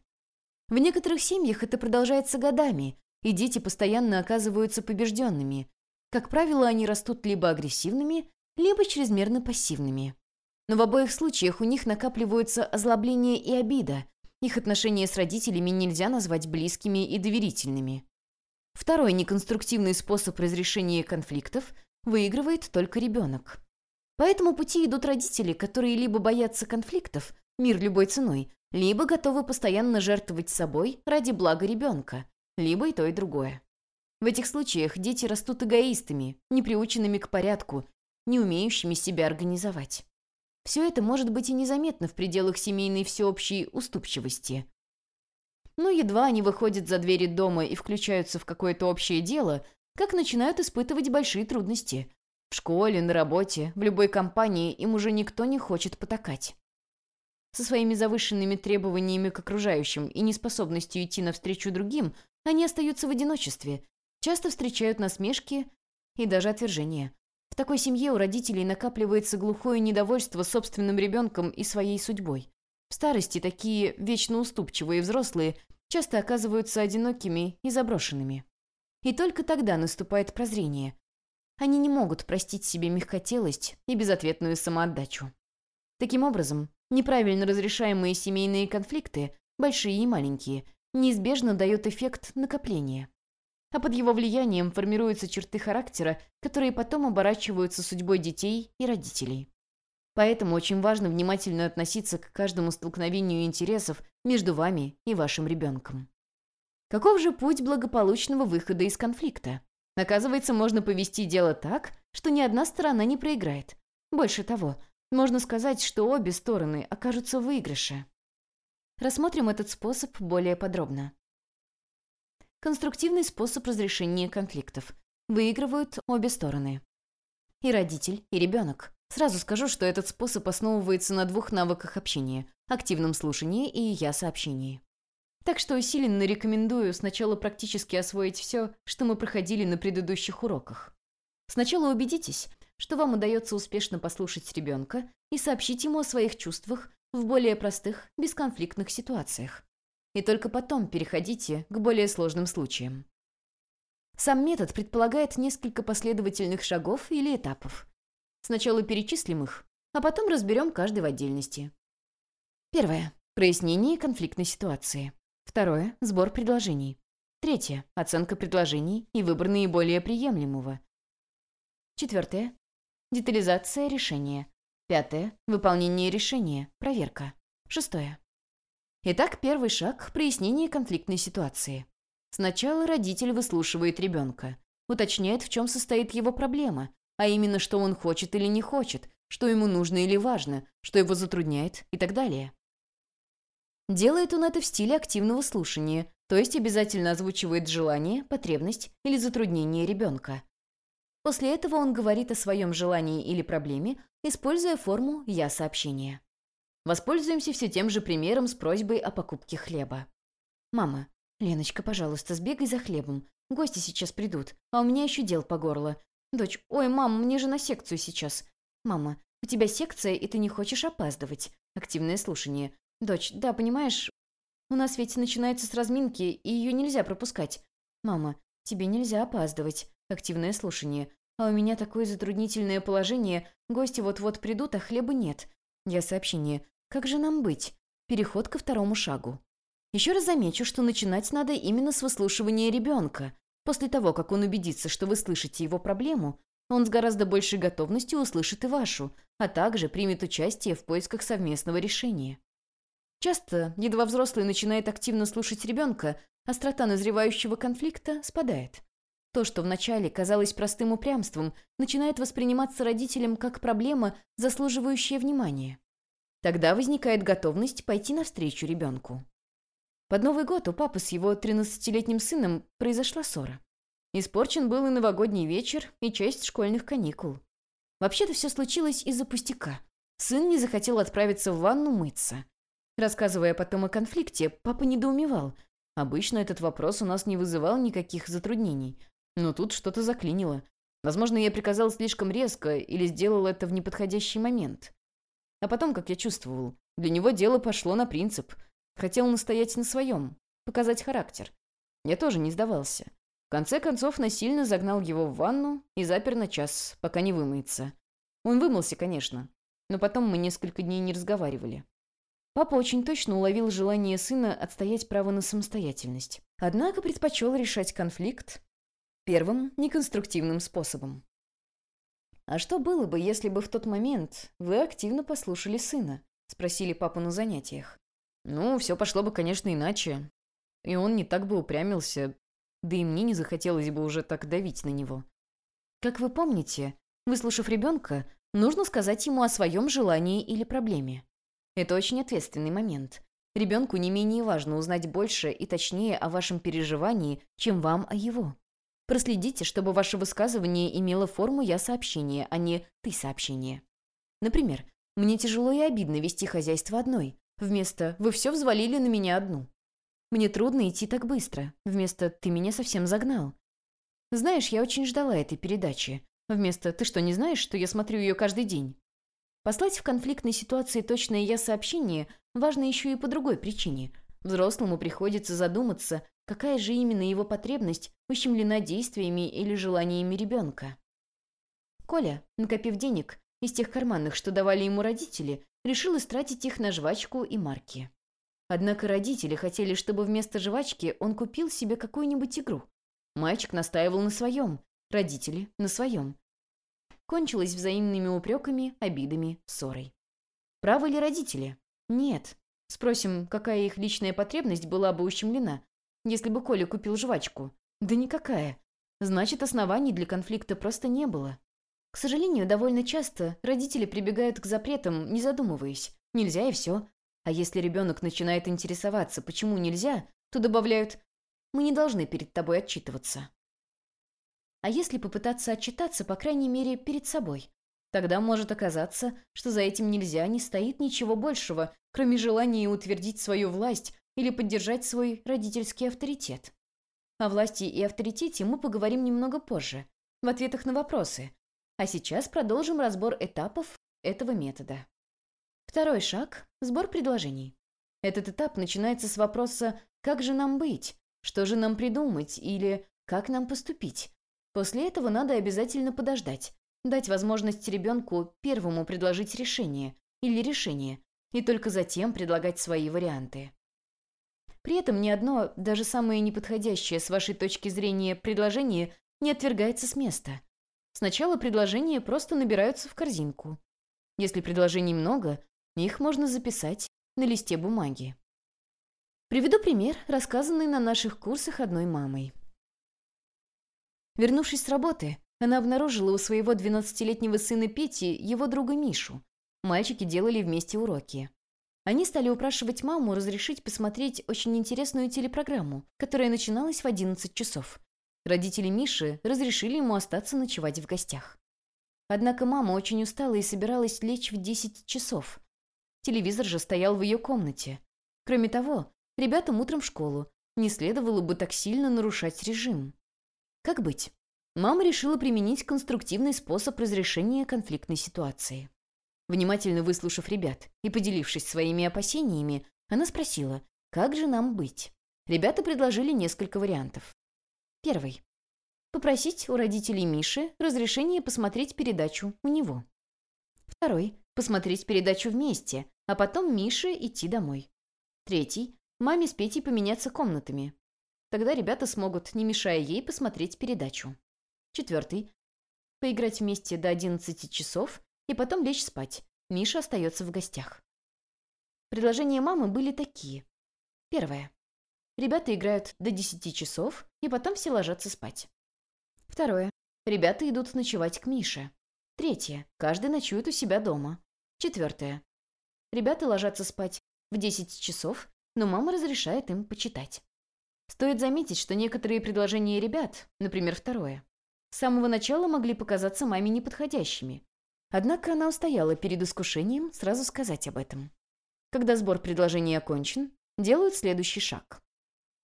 В некоторых семьях это продолжается годами, и дети постоянно оказываются побежденными. Как правило, они растут либо агрессивными, либо чрезмерно пассивными. Но в обоих случаях у них накапливаются озлобление и обида. Их отношения с родителями нельзя назвать близкими и доверительными. Второй неконструктивный способ разрешения конфликтов выигрывает только ребенок. По этому пути идут родители, которые либо боятся конфликтов, мир любой ценой, либо готовы постоянно жертвовать собой ради блага ребенка, либо и то, и другое. В этих случаях дети растут эгоистами, неприученными к порядку, не умеющими себя организовать. Все это может быть и незаметно в пределах семейной всеобщей уступчивости. Но едва они выходят за двери дома и включаются в какое-то общее дело, как начинают испытывать большие трудности. В школе, на работе, в любой компании им уже никто не хочет потакать. Со своими завышенными требованиями к окружающим и неспособностью идти навстречу другим, они остаются в одиночестве, часто встречают насмешки и даже отвержение. В такой семье у родителей накапливается глухое недовольство собственным ребенком и своей судьбой. В старости такие вечно уступчивые взрослые часто оказываются одинокими и заброшенными. И только тогда наступает прозрение. Они не могут простить себе мягкотелость и безответную самоотдачу. Таким образом, неправильно разрешаемые семейные конфликты, большие и маленькие, неизбежно дают эффект накопления. А под его влиянием формируются черты характера, которые потом оборачиваются судьбой детей и родителей. Поэтому очень важно внимательно относиться к каждому столкновению интересов между вами и вашим ребенком. Каков же путь благополучного выхода из конфликта? Оказывается, можно повести дело так, что ни одна сторона не проиграет. Больше того, можно сказать, что обе стороны окажутся в выигрыше. Рассмотрим этот способ более подробно. Конструктивный способ разрешения конфликтов. Выигрывают обе стороны. И родитель, и ребенок. Сразу скажу, что этот способ основывается на двух навыках общения – активном слушании и я-сообщении. Так что усиленно рекомендую сначала практически освоить все, что мы проходили на предыдущих уроках. Сначала убедитесь, что вам удается успешно послушать ребенка и сообщить ему о своих чувствах в более простых, бесконфликтных ситуациях. И только потом переходите к более сложным случаям. Сам метод предполагает несколько последовательных шагов или этапов. Сначала перечислим их, а потом разберем каждый в отдельности. Первое. Прояснение конфликтной ситуации. Второе. Сбор предложений. Третье. Оценка предложений и выбор наиболее приемлемого. Четвертое. Детализация решения. Пятое. Выполнение решения. Проверка. Шестое. Итак, первый шаг – прояснение конфликтной ситуации. Сначала родитель выслушивает ребенка, уточняет, в чем состоит его проблема, а именно, что он хочет или не хочет, что ему нужно или важно, что его затрудняет и так далее. Делает он это в стиле активного слушания, то есть обязательно озвучивает желание, потребность или затруднение ребенка. После этого он говорит о своем желании или проблеме, используя форму «я-сообщение». Воспользуемся все тем же примером с просьбой о покупке хлеба. «Мама, Леночка, пожалуйста, сбегай за хлебом. Гости сейчас придут, а у меня еще дел по горло. Дочь, ой, мам, мне же на секцию сейчас. Мама, у тебя секция, и ты не хочешь опаздывать. Активное слушание. Дочь, да, понимаешь, у нас ведь начинается с разминки, и ее нельзя пропускать. Мама, тебе нельзя опаздывать. Активное слушание. А у меня такое затруднительное положение. Гости вот-вот придут, а хлеба нет. Я сообщение. Как же нам быть? Переход ко второму шагу. Еще раз замечу, что начинать надо именно с выслушивания ребенка. После того, как он убедится, что вы слышите его проблему, он с гораздо большей готовностью услышит и вашу, а также примет участие в поисках совместного решения. Часто, едва взрослый начинает активно слушать ребенка, острота назревающего конфликта спадает. То, что вначале казалось простым упрямством, начинает восприниматься родителем как проблема, заслуживающая внимания. Тогда возникает готовность пойти навстречу ребенку. Под Новый год у папы с его 13-летним сыном произошла ссора. Испорчен был и новогодний вечер, и часть школьных каникул. Вообще-то все случилось из-за пустяка. Сын не захотел отправиться в ванну мыться. Рассказывая потом о конфликте, папа недоумевал. Обычно этот вопрос у нас не вызывал никаких затруднений. Но тут что-то заклинило. Возможно, я приказал слишком резко или сделал это в неподходящий момент. А потом, как я чувствовал, для него дело пошло на принцип – Хотел настоять на своем, показать характер. Я тоже не сдавался. В конце концов, насильно загнал его в ванну и запер на час, пока не вымыется. Он вымылся, конечно, но потом мы несколько дней не разговаривали. Папа очень точно уловил желание сына отстоять право на самостоятельность. Однако предпочел решать конфликт первым неконструктивным способом. «А что было бы, если бы в тот момент вы активно послушали сына?» — спросили папу на занятиях. Ну, все пошло бы, конечно, иначе. И он не так бы упрямился, да и мне не захотелось бы уже так давить на него. Как вы помните, выслушав ребенка, нужно сказать ему о своем желании или проблеме. Это очень ответственный момент. Ребенку не менее важно узнать больше и точнее о вашем переживании, чем вам о его. Проследите, чтобы ваше высказывание имело форму «я-сообщение», а не «ты-сообщение». Например, «Мне тяжело и обидно вести хозяйство одной. Вместо «вы все взвалили на меня одну». «Мне трудно идти так быстро». Вместо «ты меня совсем загнал». Знаешь, я очень ждала этой передачи. Вместо «ты что, не знаешь, что я смотрю ее каждый день?» Послать в конфликтной ситуации точное «я» сообщение важно еще и по другой причине. Взрослому приходится задуматься, какая же именно его потребность ущемлена действиями или желаниями ребенка. Коля, накопив денег из тех карманных, что давали ему родители, решил истратить их на жвачку и марки. Однако родители хотели, чтобы вместо жвачки он купил себе какую-нибудь игру. Мальчик настаивал на своем, родители — на своем. Кончилось взаимными упреками, обидами, ссорой. Правы ли родители? Нет. Спросим, какая их личная потребность была бы ущемлена, если бы Коля купил жвачку? Да никакая. Значит, оснований для конфликта просто не было. К сожалению, довольно часто родители прибегают к запретам, не задумываясь. Нельзя и все. А если ребенок начинает интересоваться, почему нельзя, то добавляют «мы не должны перед тобой отчитываться». А если попытаться отчитаться, по крайней мере, перед собой? Тогда может оказаться, что за этим нельзя не стоит ничего большего, кроме желания утвердить свою власть или поддержать свой родительский авторитет. О власти и авторитете мы поговорим немного позже, в ответах на вопросы. А сейчас продолжим разбор этапов этого метода. Второй шаг – сбор предложений. Этот этап начинается с вопроса «как же нам быть?», «что же нам придумать?» или «как нам поступить?». После этого надо обязательно подождать, дать возможность ребенку первому предложить решение или решение, и только затем предлагать свои варианты. При этом ни одно, даже самое неподходящее с вашей точки зрения предложение не отвергается с места. Сначала предложения просто набираются в корзинку. Если предложений много, их можно записать на листе бумаги. Приведу пример, рассказанный на наших курсах одной мамой. Вернувшись с работы, она обнаружила у своего 12-летнего сына Пети его друга Мишу. Мальчики делали вместе уроки. Они стали упрашивать маму разрешить посмотреть очень интересную телепрограмму, которая начиналась в 11 часов. Родители Миши разрешили ему остаться ночевать в гостях. Однако мама очень устала и собиралась лечь в 10 часов, Телевизор же стоял в ее комнате. Кроме того, ребятам утром в школу. Не следовало бы так сильно нарушать режим. Как быть? Мама решила применить конструктивный способ разрешения конфликтной ситуации. Внимательно выслушав ребят и поделившись своими опасениями, она спросила, как же нам быть? Ребята предложили несколько вариантов. Первый. Попросить у родителей Миши разрешение посмотреть передачу у него. Второй посмотреть передачу вместе, а потом Мише идти домой. Третий – маме с Петей поменяться комнатами. Тогда ребята смогут, не мешая ей, посмотреть передачу. Четвертый – поиграть вместе до 11 часов и потом лечь спать. Миша остается в гостях. Предложения мамы были такие. Первое. Ребята играют до 10 часов и потом все ложатся спать. Второе. Ребята идут ночевать к Мише. Третье. Каждый ночует у себя дома. Четвертое. Ребята ложатся спать в 10 часов, но мама разрешает им почитать. Стоит заметить, что некоторые предложения ребят, например, второе, с самого начала могли показаться маме неподходящими. Однако она устояла перед искушением сразу сказать об этом. Когда сбор предложений окончен, делают следующий шаг.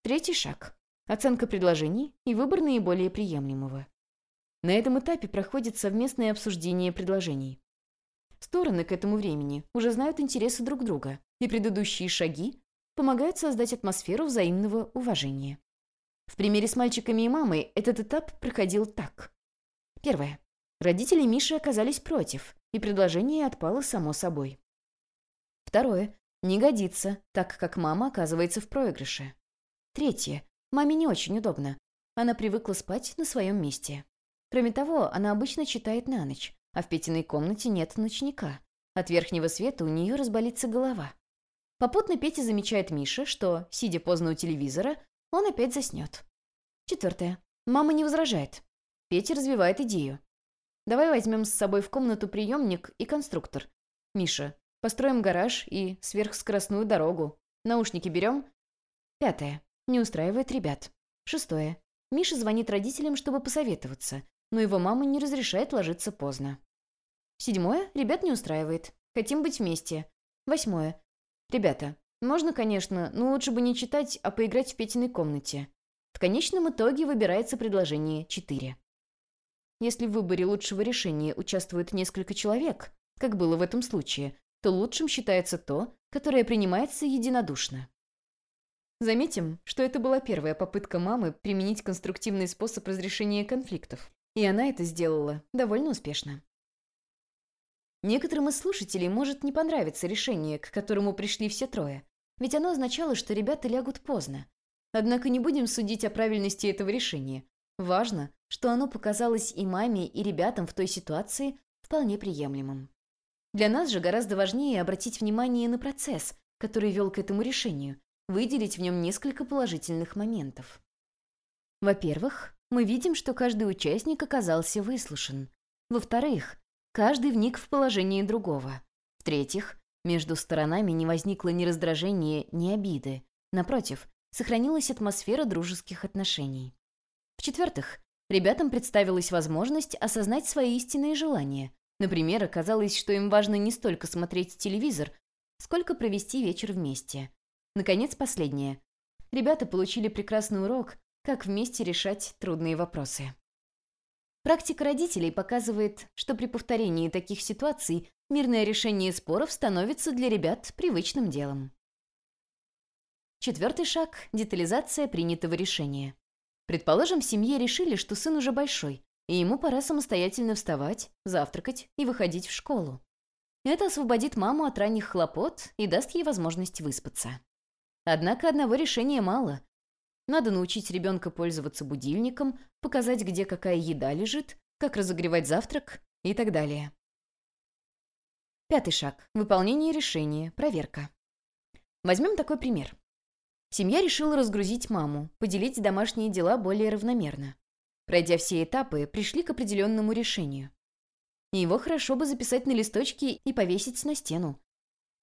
Третий шаг – оценка предложений и выбор наиболее приемлемого. На этом этапе проходит совместное обсуждение предложений. Стороны к этому времени уже знают интересы друг друга, и предыдущие шаги помогают создать атмосферу взаимного уважения. В примере с мальчиками и мамой этот этап проходил так. Первое. Родители Миши оказались против, и предложение отпало само собой. Второе. Не годится, так как мама оказывается в проигрыше. Третье. Маме не очень удобно. Она привыкла спать на своем месте. Кроме того, она обычно читает на ночь, а в Петиной комнате нет ночника. От верхнего света у нее разболится голова. Попутно Петя замечает Миша, что, сидя поздно у телевизора, он опять заснет. Четвертое. Мама не возражает. Петя развивает идею. Давай возьмем с собой в комнату приемник и конструктор. Миша, построим гараж и сверхскоростную дорогу. Наушники берем? Пятое. Не устраивает ребят. Шестое. Миша звонит родителям, чтобы посоветоваться но его мама не разрешает ложиться поздно. Седьмое. Ребят не устраивает. Хотим быть вместе. Восьмое. Ребята, можно, конечно, но лучше бы не читать, а поиграть в Петиной комнате. В конечном итоге выбирается предложение 4. если в выборе лучшего решения участвует несколько человек, как было в этом случае, то лучшим считается то, которое принимается единодушно. Заметим, что это была первая попытка мамы применить конструктивный способ разрешения конфликтов, и она это сделала довольно успешно. Некоторым из слушателей может не понравиться решение, к которому пришли все трое, ведь оно означало, что ребята лягут поздно. Однако не будем судить о правильности этого решения. Важно, что оно показалось и маме, и ребятам в той ситуации вполне приемлемым. Для нас же гораздо важнее обратить внимание на процесс, который вел к этому решению, выделить в нем несколько положительных моментов. Во-первых, мы видим, что каждый участник оказался выслушан. Во-вторых, каждый вник в положение другого. В-третьих, между сторонами не возникло ни раздражения, ни обиды. Напротив, сохранилась атмосфера дружеских отношений. В-четвертых, ребятам представилась возможность осознать свои истинные желания. Например, оказалось, что им важно не столько смотреть телевизор, сколько провести вечер вместе. Наконец, последнее. Ребята получили прекрасный урок, как вместе решать трудные вопросы. Практика родителей показывает, что при повторении таких ситуаций мирное решение споров становится для ребят привычным делом. Четвертый шаг – детализация принятого решения. Предположим, в семье решили, что сын уже большой, и ему пора самостоятельно вставать, завтракать и выходить в школу. Это освободит маму от ранних хлопот и даст ей возможность выспаться. Однако одного решения мало. Надо научить ребенка пользоваться будильником, показать, где какая еда лежит, как разогревать завтрак и так далее. Пятый шаг. Выполнение решения. Проверка. Возьмем такой пример. Семья решила разгрузить маму, поделить домашние дела более равномерно. Пройдя все этапы, пришли к определенному решению. Его хорошо бы записать на листочке и повесить на стену.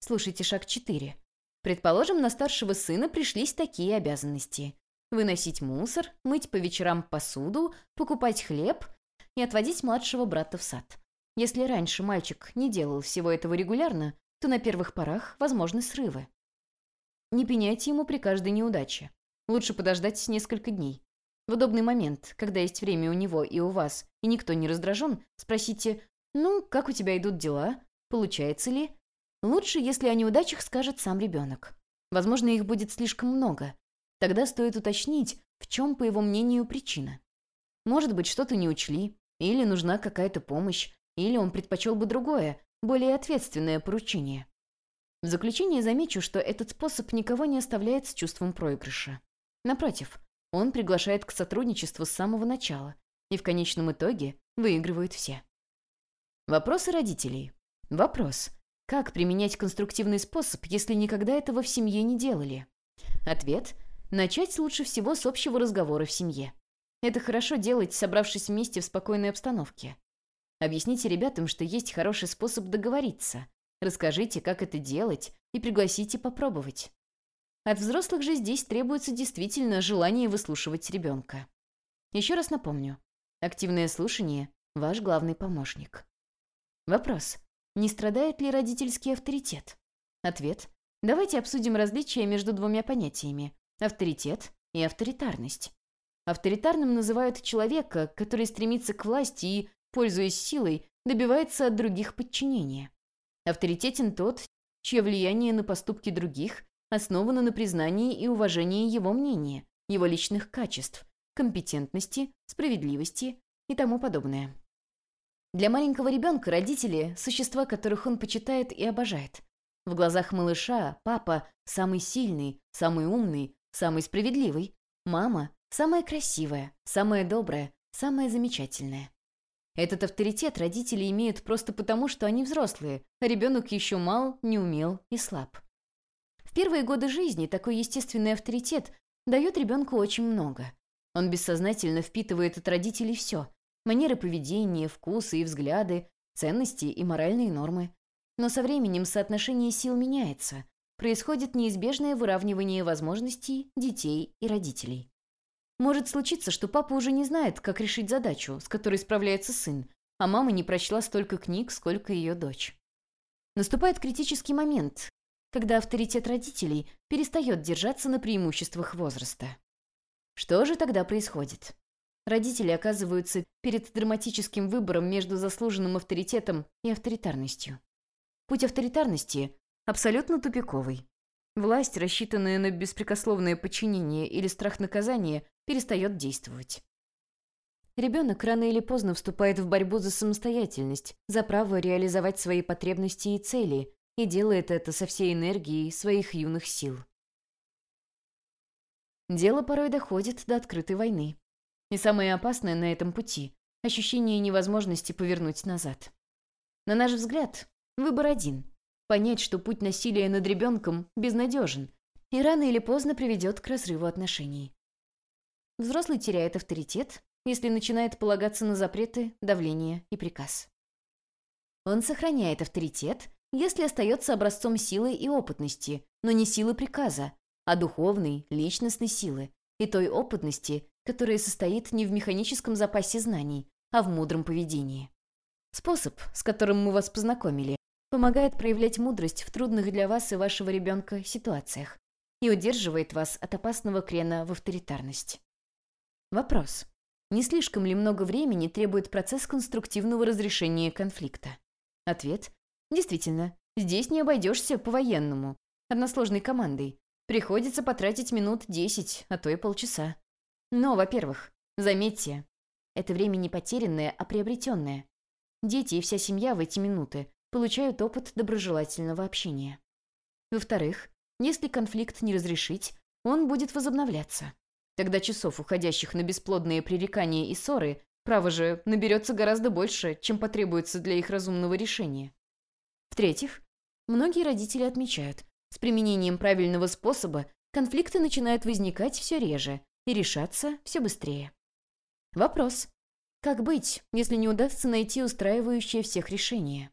Слушайте шаг 4. Предположим, на старшего сына пришлись такие обязанности. Выносить мусор, мыть по вечерам посуду, покупать хлеб и отводить младшего брата в сад. Если раньше мальчик не делал всего этого регулярно, то на первых порах возможны срывы. Не пеняйте ему при каждой неудаче. Лучше подождать несколько дней. В удобный момент, когда есть время у него и у вас, и никто не раздражен, спросите «Ну, как у тебя идут дела? Получается ли? Лучше, если о неудачах скажет сам ребенок. Возможно, их будет слишком много. Тогда стоит уточнить, в чем, по его мнению, причина. Может быть, что-то не учли, или нужна какая-то помощь, или он предпочел бы другое, более ответственное поручение. В заключение замечу, что этот способ никого не оставляет с чувством проигрыша. Напротив, он приглашает к сотрудничеству с самого начала, и в конечном итоге выигрывают все. Вопросы родителей. Вопрос. Как применять конструктивный способ, если никогда этого в семье не делали? Ответ – начать лучше всего с общего разговора в семье. Это хорошо делать, собравшись вместе в спокойной обстановке. Объясните ребятам, что есть хороший способ договориться. Расскажите, как это делать, и пригласите попробовать. От взрослых же здесь требуется действительно желание выслушивать ребенка. Еще раз напомню. Активное слушание – ваш главный помощник. Вопрос. Не страдает ли родительский авторитет? Ответ. Давайте обсудим различия между двумя понятиями – авторитет и авторитарность. Авторитарным называют человека, который стремится к власти и, пользуясь силой, добивается от других подчинения. Авторитетен тот, чье влияние на поступки других основано на признании и уважении его мнения, его личных качеств, компетентности, справедливости и тому подобное. Для маленького ребенка родители – существа, которых он почитает и обожает. В глазах малыша папа – самый сильный, самый умный, самый справедливый. Мама – самая красивая, самая добрая, самая замечательная. Этот авторитет родители имеют просто потому, что они взрослые, а ребенок еще мал, неумел и слаб. В первые годы жизни такой естественный авторитет дает ребенку очень много. Он бессознательно впитывает от родителей все манеры поведения, вкусы и взгляды, ценности и моральные нормы. Но со временем соотношение сил меняется. Происходит неизбежное выравнивание возможностей детей и родителей. Может случиться, что папа уже не знает, как решить задачу, с которой справляется сын, а мама не прочла столько книг, сколько ее дочь. Наступает критический момент, когда авторитет родителей перестает держаться на преимуществах возраста. Что же тогда происходит? родители оказываются перед драматическим выбором между заслуженным авторитетом и авторитарностью. Путь авторитарности абсолютно тупиковый. Власть, рассчитанная на беспрекословное подчинение или страх наказания, перестает действовать. Ребенок рано или поздно вступает в борьбу за самостоятельность, за право реализовать свои потребности и цели, и делает это со всей энергией своих юных сил. Дело порой доходит до открытой войны. И самое опасное на этом пути – ощущение невозможности повернуть назад. На наш взгляд, выбор один – понять, что путь насилия над ребенком безнадежен и рано или поздно приведет к разрыву отношений. Взрослый теряет авторитет, если начинает полагаться на запреты, давление и приказ. Он сохраняет авторитет, если остается образцом силы и опытности, но не силы приказа, а духовной, личностной силы и той опытности, которая состоит не в механическом запасе знаний, а в мудром поведении. Способ, с которым мы вас познакомили, помогает проявлять мудрость в трудных для вас и вашего ребенка ситуациях и удерживает вас от опасного крена в авторитарность. Вопрос. Не слишком ли много времени требует процесс конструктивного разрешения конфликта? Ответ. Действительно, здесь не обойдешься по-военному, односложной командой. Приходится потратить минут 10, а то и полчаса. Но, во-первых, заметьте, это время не потерянное, а приобретенное. Дети и вся семья в эти минуты получают опыт доброжелательного общения. Во-вторых, если конфликт не разрешить, он будет возобновляться. Тогда часов, уходящих на бесплодные пререкания и ссоры, право же, наберется гораздо больше, чем потребуется для их разумного решения. В-третьих, многие родители отмечают, с применением правильного способа конфликты начинают возникать все реже и решаться все быстрее. Вопрос. Как быть, если не удастся найти устраивающее всех решение?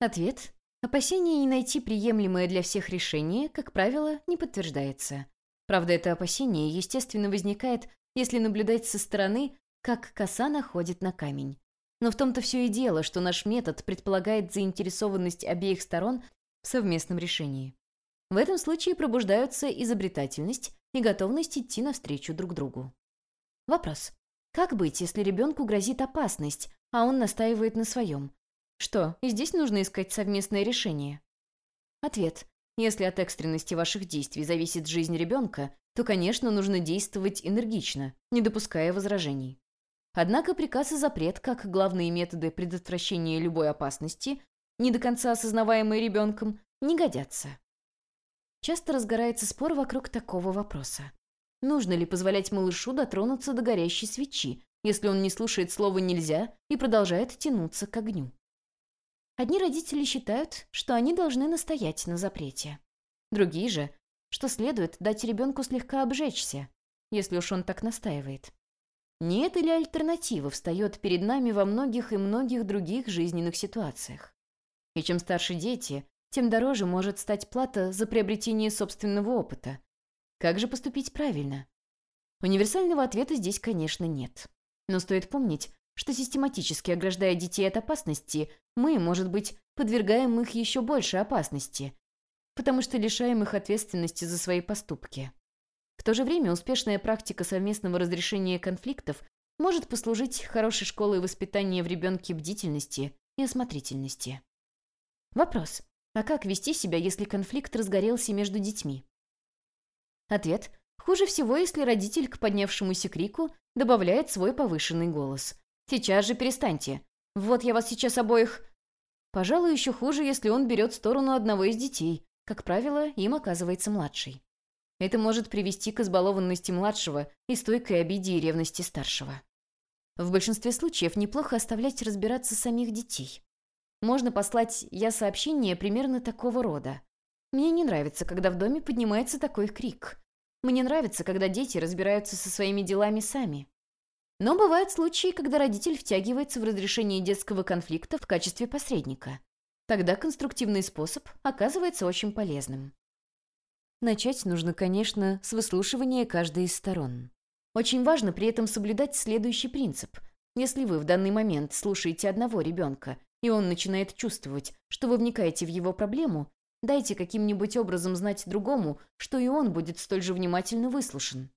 Ответ. Опасение не найти приемлемое для всех решение, как правило, не подтверждается. Правда, это опасение, естественно, возникает, если наблюдать со стороны, как коса находит на камень. Но в том-то все и дело, что наш метод предполагает заинтересованность обеих сторон в совместном решении. В этом случае пробуждаются изобретательность и готовность идти навстречу друг другу. Вопрос. Как быть, если ребенку грозит опасность, а он настаивает на своем? Что, и здесь нужно искать совместное решение? Ответ. Если от экстренности ваших действий зависит жизнь ребенка, то, конечно, нужно действовать энергично, не допуская возражений. Однако приказ и запрет, как главные методы предотвращения любой опасности, не до конца осознаваемые ребенком, не годятся. Часто разгорается спор вокруг такого вопроса. Нужно ли позволять малышу дотронуться до горящей свечи, если он не слушает слова «нельзя» и продолжает тянуться к огню? Одни родители считают, что они должны настоять на запрете. Другие же, что следует дать ребенку слегка обжечься, если уж он так настаивает. Нет или альтернатива встает перед нами во многих и многих других жизненных ситуациях. И чем старше дети, тем дороже может стать плата за приобретение собственного опыта. Как же поступить правильно? Универсального ответа здесь, конечно, нет. Но стоит помнить, что систематически ограждая детей от опасности, мы, может быть, подвергаем их еще больше опасности, потому что лишаем их ответственности за свои поступки. В то же время успешная практика совместного разрешения конфликтов может послужить хорошей школой воспитания в ребенке бдительности и осмотрительности. Вопрос. А как вести себя, если конфликт разгорелся между детьми? Ответ. Хуже всего, если родитель к поднявшемуся крику добавляет свой повышенный голос. Сейчас же перестаньте. Вот я вас сейчас обоих...» Пожалуй, еще хуже, если он берет сторону одного из детей. Как правило, им оказывается младший. Это может привести к избалованности младшего и стойкой обиде и ревности старшего. В большинстве случаев неплохо оставлять разбираться самих детей. Можно послать «я» сообщение примерно такого рода. Мне не нравится, когда в доме поднимается такой крик. Мне нравится, когда дети разбираются со своими делами сами. Но бывают случаи, когда родитель втягивается в разрешение детского конфликта в качестве посредника. Тогда конструктивный способ оказывается очень полезным. Начать нужно, конечно, с выслушивания каждой из сторон. Очень важно при этом соблюдать следующий принцип. Если вы в данный момент слушаете одного ребенка, и он начинает чувствовать, что вы вникаете в его проблему, дайте каким-нибудь образом знать другому, что и он будет столь же внимательно выслушан.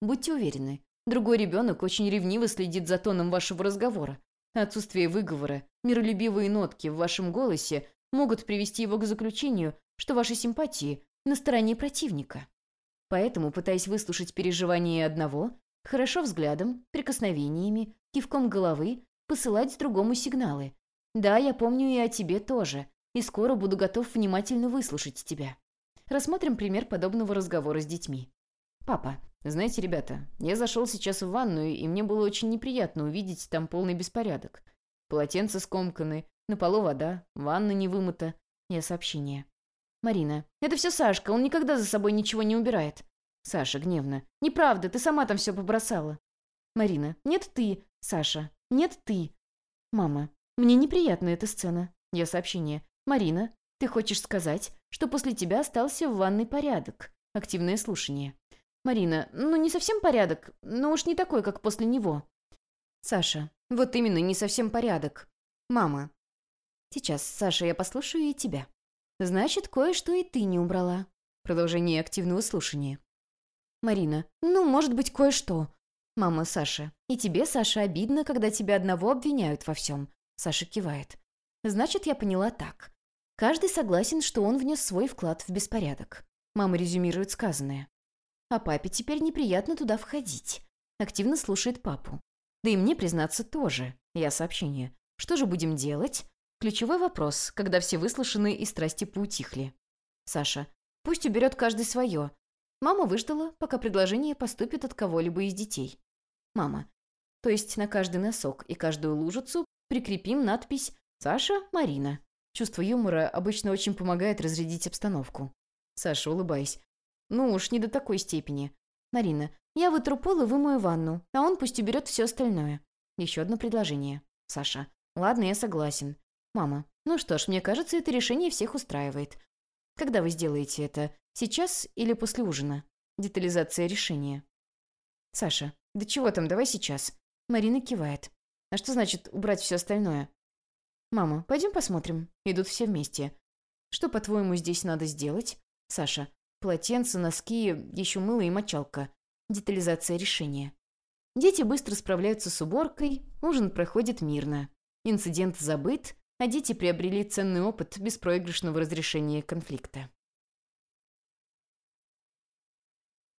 Будьте уверены, Другой ребенок очень ревниво следит за тоном вашего разговора. Отсутствие выговора, миролюбивые нотки в вашем голосе могут привести его к заключению, что ваши симпатии на стороне противника. Поэтому, пытаясь выслушать переживания одного, хорошо взглядом, прикосновениями, кивком головы, посылать другому сигналы. «Да, я помню и о тебе тоже, и скоро буду готов внимательно выслушать тебя». Рассмотрим пример подобного разговора с детьми. «Папа, знаете, ребята, я зашел сейчас в ванную, и мне было очень неприятно увидеть там полный беспорядок. Полотенца скомканы, на полу вода, ванна не вымыта. Я сообщение. Марина. Это все Сашка, он никогда за собой ничего не убирает. Саша гневно. Неправда, ты сама там все побросала. Марина. Нет ты, Саша. Нет ты. Мама. Мне неприятна эта сцена. Я сообщение. Марина, ты хочешь сказать, что после тебя остался в ванной порядок? Активное слушание. Марина. Ну, не совсем порядок, но уж не такой, как после него. Саша. Вот именно, не совсем порядок. Мама. Сейчас, Саша, я послушаю и тебя. Значит, кое-что и ты не убрала. Продолжение активного слушания. Марина. Ну, может быть, кое-что. Мама Саша. И тебе, Саша, обидно, когда тебя одного обвиняют во всем. Саша кивает. Значит, я поняла так. Каждый согласен, что он внес свой вклад в беспорядок. Мама резюмирует сказанное. А папе теперь неприятно туда входить. Активно слушает папу. Да и мне, признаться, тоже. Я сообщение. Что же будем делать? Ключевой вопрос, когда все выслушаны и страсти поутихли. Саша. Пусть уберет каждый свое. Мама выждала, пока предложение поступит от кого-либо из детей. Мама. То есть на каждый носок и каждую лужицу прикрепим надпись «Саша, Марина». Чувство юмора обычно очень помогает разрядить обстановку. Саша, улыбаясь. Ну уж не до такой степени. Марина. Я вытру пол и вымою ванну, а он пусть уберет все остальное. Еще одно предложение. Саша. Ладно, я согласен. Мама. Ну что ж, мне кажется, это решение всех устраивает. Когда вы сделаете это? Сейчас или после ужина? Детализация решения. Саша. Да чего там, давай сейчас. Марина кивает. А что значит убрать все остальное? Мама, пойдем посмотрим. Идут все вместе. Что, по-твоему, здесь надо сделать? Саша. Полотенце, носки, еще мыло и мочалка. Детализация решения. Дети быстро справляются с уборкой, ужин проходит мирно. Инцидент забыт, а дети приобрели ценный опыт беспроигрышного разрешения конфликта.